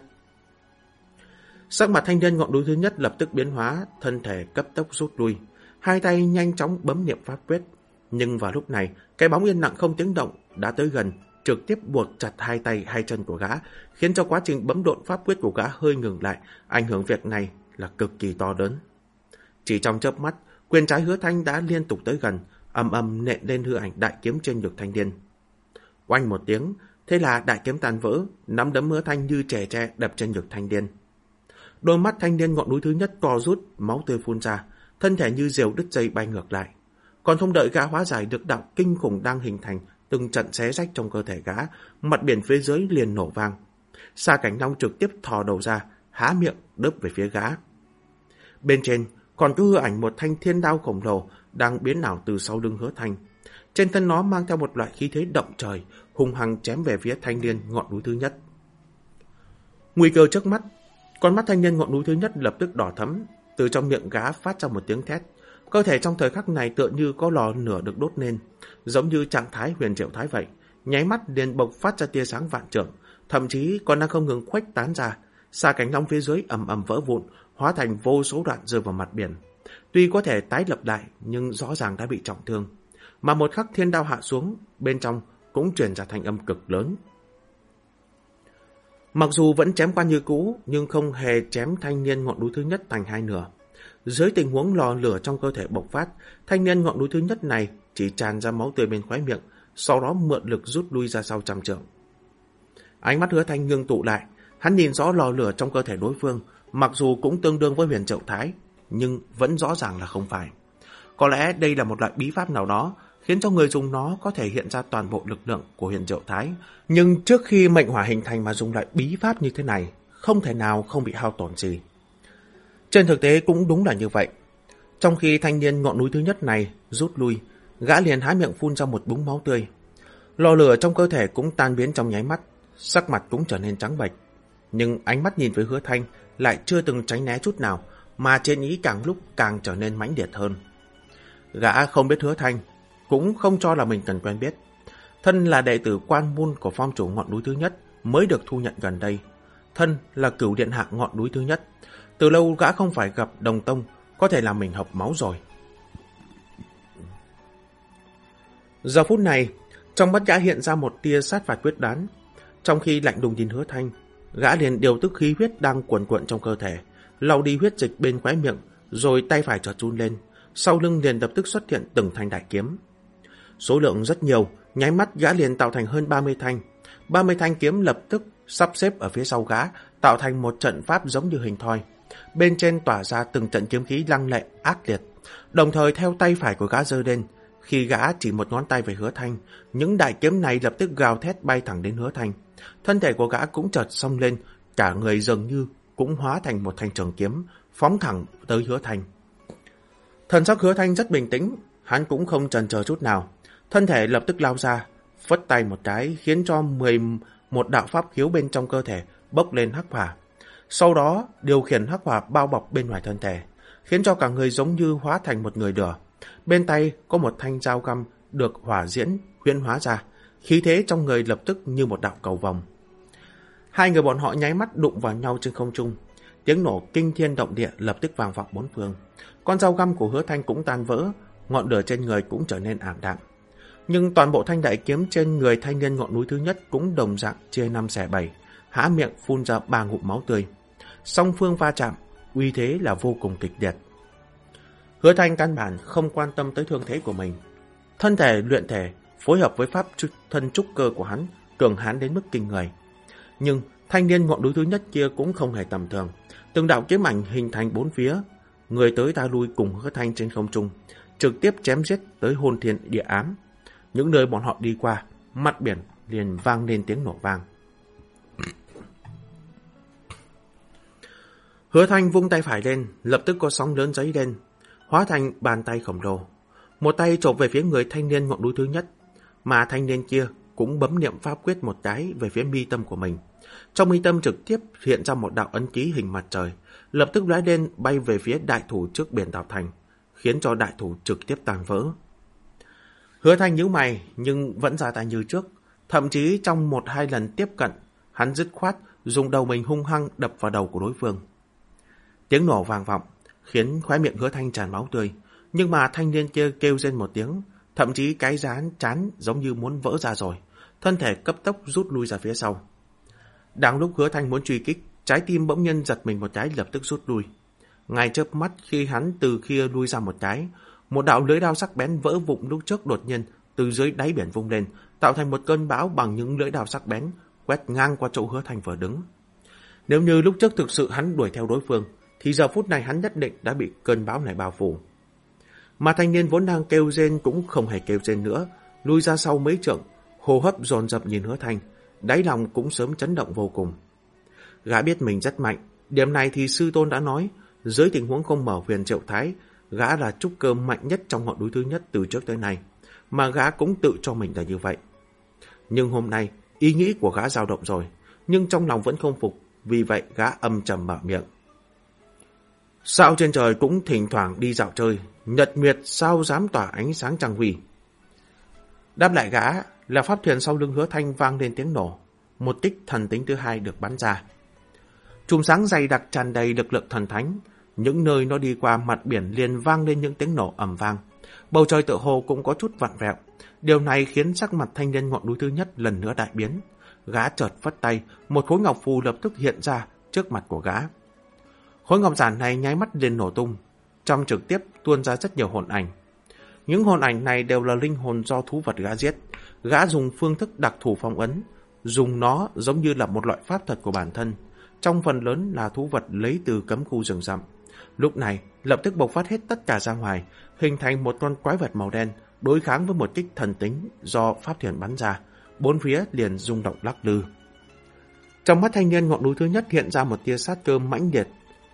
Speaker 1: Sắc mặt thanh niên ngọn núi thứ nhất lập tức biến hóa, thân thể cấp tốc rút lui. Hai tay nhanh chóng bấm niệm pháp quyết. Nhưng vào lúc này, cái bóng yên nặng không tiếng động đã tới gần, trực tiếp buộc chặt hai tay hai chân của gã, khiến cho quá trình bấm độn pháp quyết của gã hơi ngừng lại, ảnh hưởng việc này là cực kỳ to lớn. Chỉ trong chớp mắt, quyền trái hứa thanh đã liên tục tới gần, âm âm nện lên hư ảnh đại kiếm trên ngực thanh niên Oanh một tiếng, thế là đại kiếm tàn vỡ, nắm đấm hứa thanh như trẻ tre đập trên ngực thanh niên. Đôi mắt thanh niên ngọn núi thứ nhất co rút, máu tươi phun ra, thân thể như diều đứt dây bay ngược lại. Còn không đợi gã hóa giải được đạo kinh khủng đang hình thành, từng trận xé rách trong cơ thể gã, mặt biển phía dưới liền nổ vang. Sa cảnh long trực tiếp thò đầu ra, há miệng đớp về phía gã. Bên trên còn có hư ảnh một thanh thiên đao khổng lồ đang biến ảo từ sau lưng hứa thanh. Trên thân nó mang theo một loại khí thế động trời, hung hăng chém về phía thanh niên ngọn núi thứ nhất. Nguy cơ trước mắt, con mắt thanh niên ngọn núi thứ nhất lập tức đỏ thấm, từ trong miệng gá phát ra một tiếng thét. Cơ thể trong thời khắc này tựa như có lò nửa được đốt lên, giống như trạng thái huyền triệu thái vậy. Nháy mắt liền bộc phát ra tia sáng vạn trưởng, thậm chí còn đang không ngừng khuếch tán ra. Xa cánh long phía dưới ầm ầm vỡ vụn, hóa thành vô số đoạn rơi vào mặt biển. Tuy có thể tái lập lại, nhưng rõ ràng đã bị trọng thương. Mà một khắc thiên đao hạ xuống, bên trong cũng truyền ra thanh âm cực lớn. Mặc dù vẫn chém qua như cũ, nhưng không hề chém thanh niên ngọn núi thứ nhất thành hai nửa. Dưới tình huống lò lửa trong cơ thể bộc phát, thanh niên ngọn núi thứ nhất này chỉ tràn ra máu tươi bên khóe miệng, sau đó mượn lực rút lui ra sau trăm trượng. Ánh mắt hứa thanh ngưng tụ lại, hắn nhìn rõ lò lửa trong cơ thể đối phương, mặc dù cũng tương đương với huyền triệu thái, nhưng vẫn rõ ràng là không phải. Có lẽ đây là một loại bí pháp nào đó, khiến cho người dùng nó có thể hiện ra toàn bộ lực lượng của huyền triệu thái. Nhưng trước khi mệnh hỏa hình thành mà dùng loại bí pháp như thế này, không thể nào không bị hao tổn gì. Trên thực tế cũng đúng là như vậy. Trong khi thanh niên ngọn núi thứ nhất này rút lui, gã liền há miệng phun ra một búng máu tươi. Lò lửa trong cơ thể cũng tan biến trong nháy mắt, sắc mặt cũng trở nên trắng bệch. Nhưng ánh mắt nhìn với hứa thanh lại chưa từng tránh né chút nào, mà trên ý càng lúc càng trở nên mãnh liệt hơn. Gã không biết hứa thanh, cũng không cho là mình cần quen biết. Thân là đệ tử quan môn của phong chủ ngọn núi thứ nhất mới được thu nhận gần đây. Thân là cửu điện hạ ngọn núi thứ nhất. Từ lâu gã không phải gặp đồng tông, có thể là mình học máu rồi. Giờ phút này, trong mắt gã hiện ra một tia sát phạt quyết đoán. Trong khi lạnh đùng nhìn hứa thanh, gã liền điều tức khí huyết đang cuồn cuộn trong cơ thể, lau đi huyết dịch bên khóe miệng, rồi tay phải chợt run lên, sau lưng liền lập tức xuất hiện từng thanh đại kiếm. Số lượng rất nhiều, nháy mắt gã liền tạo thành hơn 30 thanh. 30 thanh kiếm lập tức sắp xếp ở phía sau gã, tạo thành một trận pháp giống như hình thoi. Bên trên tỏa ra từng trận kiếm khí lăng lệ, ác liệt. Đồng thời theo tay phải của gã dơ lên, khi gã chỉ một ngón tay về hứa thanh, những đại kiếm này lập tức gào thét bay thẳng đến hứa thanh. Thân thể của gã cũng chợt xông lên, cả người dường như cũng hóa thành một thanh trường kiếm, phóng thẳng tới hứa thanh. Thần sắc hứa thanh rất bình tĩnh, hắn cũng không chần chờ chút nào. Thân thể lập tức lao ra, phất tay một cái khiến cho 11 đạo pháp khiếu bên trong cơ thể bốc lên hắc hỏa. Sau đó điều khiển hắc hỏa bao bọc bên ngoài thân thể, khiến cho cả người giống như hóa thành một người lửa. Bên tay có một thanh dao găm được hỏa diễn huyễn hóa ra, khí thế trong người lập tức như một đạo cầu vòng. Hai người bọn họ nháy mắt đụng vào nhau trên không trung. Tiếng nổ kinh thiên động địa lập tức vang vọng bốn phương. Con dao găm của hứa thanh cũng tan vỡ, ngọn lửa trên người cũng trở nên ảm đạm. Nhưng toàn bộ thanh đại kiếm trên người thanh niên ngọn núi thứ nhất cũng đồng dạng chia năm xẻ bảy, há miệng phun ra ba ngụm máu tươi. Song phương va chạm, uy thế là vô cùng kịch liệt. Hứa thanh căn bản không quan tâm tới thương thế của mình. Thân thể luyện thể phối hợp với pháp thân trúc cơ của hắn cường hãn đến mức kinh người. Nhưng thanh niên ngọn núi thứ nhất kia cũng không hề tầm thường. Từng đạo kiếm ảnh hình thành bốn phía, người tới ta lui cùng hứa thanh trên không trung, trực tiếp chém giết tới hôn thiên địa ám. Những nơi bọn họ đi qua, mặt biển liền vang lên tiếng nổ vang. Hứa thanh vung tay phải lên, lập tức có sóng lớn giấy lên, hóa thành bàn tay khổng lồ. Một tay chộp về phía người thanh niên ngọn núi thứ nhất, mà thanh niên kia cũng bấm niệm pháp quyết một cái về phía mi tâm của mình. Trong mi tâm trực tiếp hiện ra một đạo ấn ký hình mặt trời, lập tức lóe lên bay về phía đại thủ trước biển đảo thành, khiến cho đại thủ trực tiếp tàn vỡ. Hứa thanh nhíu mày nhưng vẫn ra tay như trước, thậm chí trong một hai lần tiếp cận, hắn dứt khoát dùng đầu mình hung hăng đập vào đầu của đối phương. Tiếng nổ vang vọng, khiến khóe miệng hứa thanh tràn máu tươi, nhưng mà thanh niên kia kêu lên một tiếng, thậm chí cái rán chán giống như muốn vỡ ra rồi, thân thể cấp tốc rút lui ra phía sau. Đang lúc hứa thanh muốn truy kích, trái tim bỗng nhân giật mình một cái lập tức rút lui. Ngay chớp mắt khi hắn từ kia lui ra một cái, một đạo lưới đao sắc bén vỡ vụn lúc trước đột nhiên từ dưới đáy biển vung lên, tạo thành một cơn bão bằng những lưỡi đao sắc bén, quét ngang qua chỗ hứa thành vừa đứng. Nếu như lúc trước thực sự hắn đuổi theo đối phương, thì giờ phút này hắn nhất định đã bị cơn bão này bao phủ. Mà thanh niên vốn đang kêu rên cũng không hề kêu rên nữa, lui ra sau mấy trượng, hô hấp dồn dập nhìn hứa thành đáy lòng cũng sớm chấn động vô cùng. Gã biết mình rất mạnh, điểm này thì sư tôn đã nói, dưới tình huống không mở huyền triệu thái, gã là trúc cơ mạnh nhất trong ngọn núi thứ nhất từ trước tới nay, mà gã cũng tự cho mình là như vậy. Nhưng hôm nay, ý nghĩ của gã dao động rồi, nhưng trong lòng vẫn không phục, vì vậy gã âm trầm mở miệng. Sao trên trời cũng thỉnh thoảng đi dạo chơi, nhật nguyệt sao dám tỏa ánh sáng trăng huy. Đáp lại gã là pháp thuyền sau lưng hứa thanh vang lên tiếng nổ, một tích thần tính thứ hai được bắn ra. Chùm sáng dày đặc tràn đầy lực lượng thần thánh, những nơi nó đi qua mặt biển liền vang lên những tiếng nổ ầm vang. Bầu trời tự hồ cũng có chút vặn vẹo. Điều này khiến sắc mặt thanh niên ngọn núi thứ nhất lần nữa đại biến. Gã chợt phất tay, một khối ngọc phù lập tức hiện ra trước mặt của gã. Khối ngọc giản này nháy mắt liền nổ tung, trong trực tiếp tuôn ra rất nhiều hồn ảnh. Những hồn ảnh này đều là linh hồn do thú vật gã giết. Gã dùng phương thức đặc thù phong ấn, dùng nó giống như là một loại pháp thuật của bản thân. Trong phần lớn là thú vật lấy từ cấm khu rừng rậm. Lúc này, lập tức bộc phát hết tất cả ra ngoài, hình thành một con quái vật màu đen, đối kháng với một kích thần tính do pháp thuyền bắn ra. Bốn phía liền rung động lắc lư. Trong mắt thanh niên ngọn núi thứ nhất hiện ra một tia sát cơ mãnh liệt,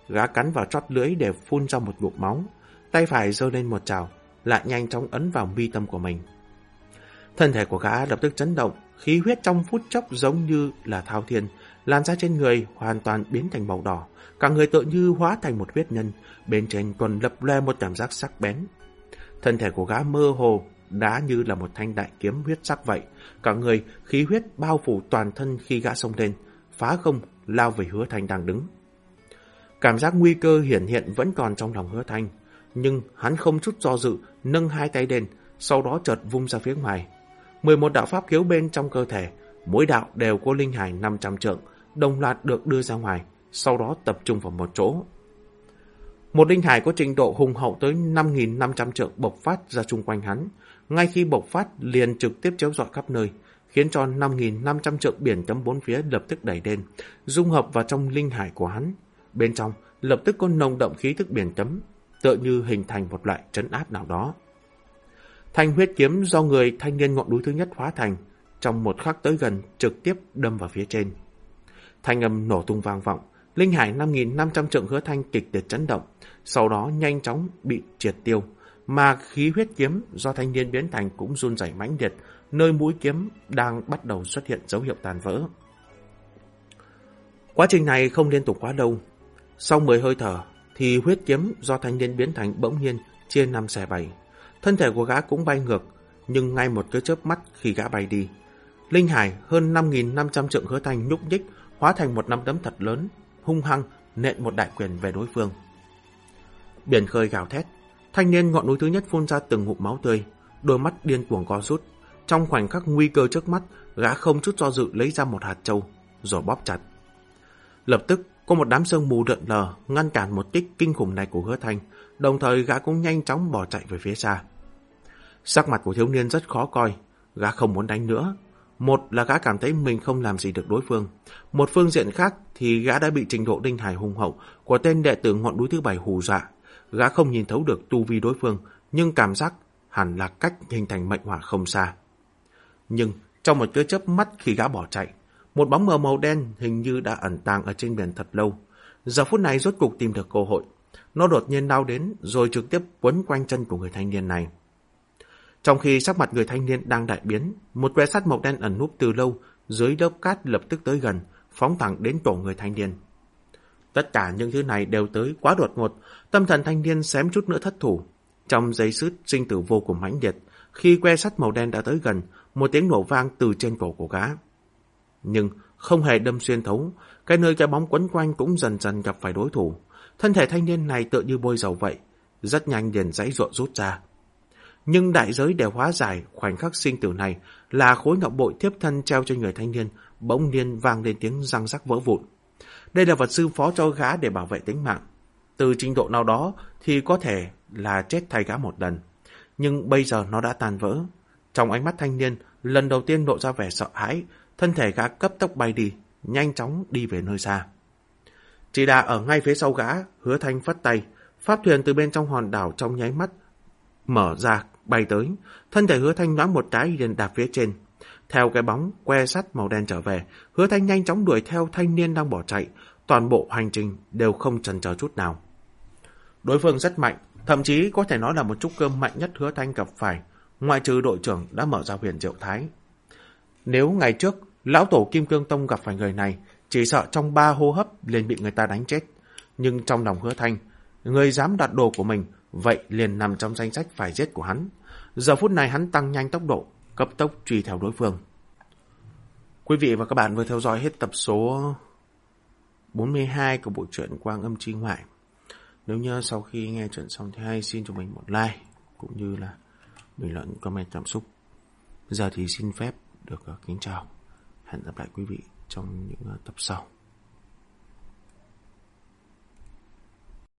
Speaker 1: Gã cắn vào chót lưỡi để phun ra một ngụm máu. Tay phải giơ lên một trào, lại nhanh chóng ấn vào mi tâm của mình. Thân thể của gã lập tức chấn động, khí huyết trong phút chốc giống như là thao thiên, làn ra trên người hoàn toàn biến thành màu đỏ, cả người tự như hóa thành một huyết nhân, bên trên còn lập loe một cảm giác sắc bén. Thân thể của gã mơ hồ, đã như là một thanh đại kiếm huyết sắc vậy, cả người khí huyết bao phủ toàn thân khi gã xông lên, phá không lao về hứa thanh đang đứng. Cảm giác nguy cơ hiển hiện vẫn còn trong lòng hứa thanh, nhưng hắn không chút do dự, nâng hai tay lên, sau đó chợt vung ra phía ngoài. 11 đạo pháp khiếu bên trong cơ thể, mỗi đạo đều có linh hải 500 trượng, đồng loạt được đưa ra ngoài, sau đó tập trung vào một chỗ. Một linh hải có trình độ hùng hậu tới 5.500 trượng bộc phát ra chung quanh hắn, ngay khi bộc phát liền trực tiếp chéo dọa khắp nơi, khiến cho 5.500 trượng biển chấm bốn phía lập tức đẩy lên, dung hợp vào trong linh hải của hắn. Bên trong lập tức có nồng động khí thức biển chấm, tựa như hình thành một loại trấn áp nào đó. Thanh huyết kiếm do người thanh niên ngọn núi thứ nhất hóa thành, trong một khắc tới gần trực tiếp đâm vào phía trên. Thanh âm nổ tung vang vọng, Linh Hải 5.500 trượng hứa thanh kịch liệt chấn động, sau đó nhanh chóng bị triệt tiêu, mà khí huyết kiếm do thanh niên biến thành cũng run rẩy mãnh liệt, nơi mũi kiếm đang bắt đầu xuất hiện dấu hiệu tàn vỡ. Quá trình này không liên tục quá lâu. Sau 10 hơi thở, thì huyết kiếm do thanh niên biến thành bỗng nhiên chia năm xẻ bảy. Thân thể của gã cũng bay ngược, nhưng ngay một cái chớp mắt khi gã bay đi. Linh Hải hơn 5.500 trượng hứa thanh nhúc nhích, hóa thành một nắm đấm thật lớn, hung hăng nện một đại quyền về đối phương. Biển khơi gào thét, thanh niên ngọn núi thứ nhất phun ra từng ngụm máu tươi, đôi mắt điên cuồng co rút. Trong khoảnh khắc nguy cơ trước mắt, gã không chút do dự lấy ra một hạt châu, rồi bóp chặt. Lập tức, có một đám sương mù đợn lờ ngăn cản một kích kinh khủng này của hứa thanh, đồng thời gã cũng nhanh chóng bỏ chạy về phía xa. Sắc mặt của thiếu niên rất khó coi, gã không muốn đánh nữa. Một là gã cảm thấy mình không làm gì được đối phương. Một phương diện khác thì gã đã bị trình độ đinh hải hùng hậu của tên đệ tử ngọn núi thứ bảy hù dọa. Gã không nhìn thấu được tu vi đối phương, nhưng cảm giác hẳn là cách hình thành mệnh hỏa không xa. Nhưng trong một cái chớp mắt khi gã bỏ chạy, một bóng mờ màu đen hình như đã ẩn tàng ở trên biển thật lâu. Giờ phút này rốt cục tìm được cơ hội. Nó đột nhiên lao đến rồi trực tiếp quấn quanh chân của người thanh niên này. Trong khi sắc mặt người thanh niên đang đại biến, một que sắt màu đen ẩn núp từ lâu dưới lớp cát lập tức tới gần, phóng thẳng đến tổ người thanh niên. Tất cả những thứ này đều tới quá đột ngột, tâm thần thanh niên xém chút nữa thất thủ. Trong giây sứt sinh tử vô cùng mãnh liệt, khi que sắt màu đen đã tới gần, một tiếng nổ vang từ trên cổ của gã. Nhưng không hề đâm xuyên thấu, cái nơi cái bóng quấn quanh cũng dần dần gặp phải đối thủ. Thân thể thanh niên này tựa như bôi dầu vậy, rất nhanh liền dãy ruộng rút ra. Nhưng đại giới để hóa giải khoảnh khắc sinh tử này là khối ngọc bội tiếp thân treo cho người thanh niên, bỗng nhiên vang lên tiếng răng rắc vỡ vụn. Đây là vật sư phó cho gã để bảo vệ tính mạng. Từ trình độ nào đó thì có thể là chết thay gã một lần. Nhưng bây giờ nó đã tan vỡ. Trong ánh mắt thanh niên, lần đầu tiên lộ ra vẻ sợ hãi, thân thể gã cấp tốc bay đi, nhanh chóng đi về nơi xa. Chỉ đà ở ngay phía sau gã, hứa thanh phất tay, pháp thuyền từ bên trong hòn đảo trong nháy mắt, mở ra, bay tới, thân thể hứa thanh nhoáng một cái liền đạp phía trên. Theo cái bóng, que sắt màu đen trở về, hứa thanh nhanh chóng đuổi theo thanh niên đang bỏ chạy, toàn bộ hành trình đều không chần chờ chút nào. Đối phương rất mạnh, thậm chí có thể nói là một chút cơm mạnh nhất hứa thanh gặp phải, ngoại trừ đội trưởng đã mở ra huyền diệu thái. Nếu ngày trước, lão tổ Kim Cương Tông gặp phải người này, chỉ sợ trong ba hô hấp liền bị người ta đánh chết. Nhưng trong lòng hứa thanh, người dám đặt đồ của mình, vậy liền nằm trong danh sách phải giết của hắn. Giờ phút này hắn tăng nhanh tốc độ, cấp tốc truy theo đối phương. Quý vị và các bạn vừa theo dõi hết tập số 42 của bộ truyện Quang Âm Chi Ngoại. Nếu như sau khi nghe chuyện xong thì hãy xin cho mình một like, cũng như là bình luận comment cảm xúc. Giờ thì xin phép được ờ, kính chào. Hẹn gặp lại quý vị trong những ờ, tập sau.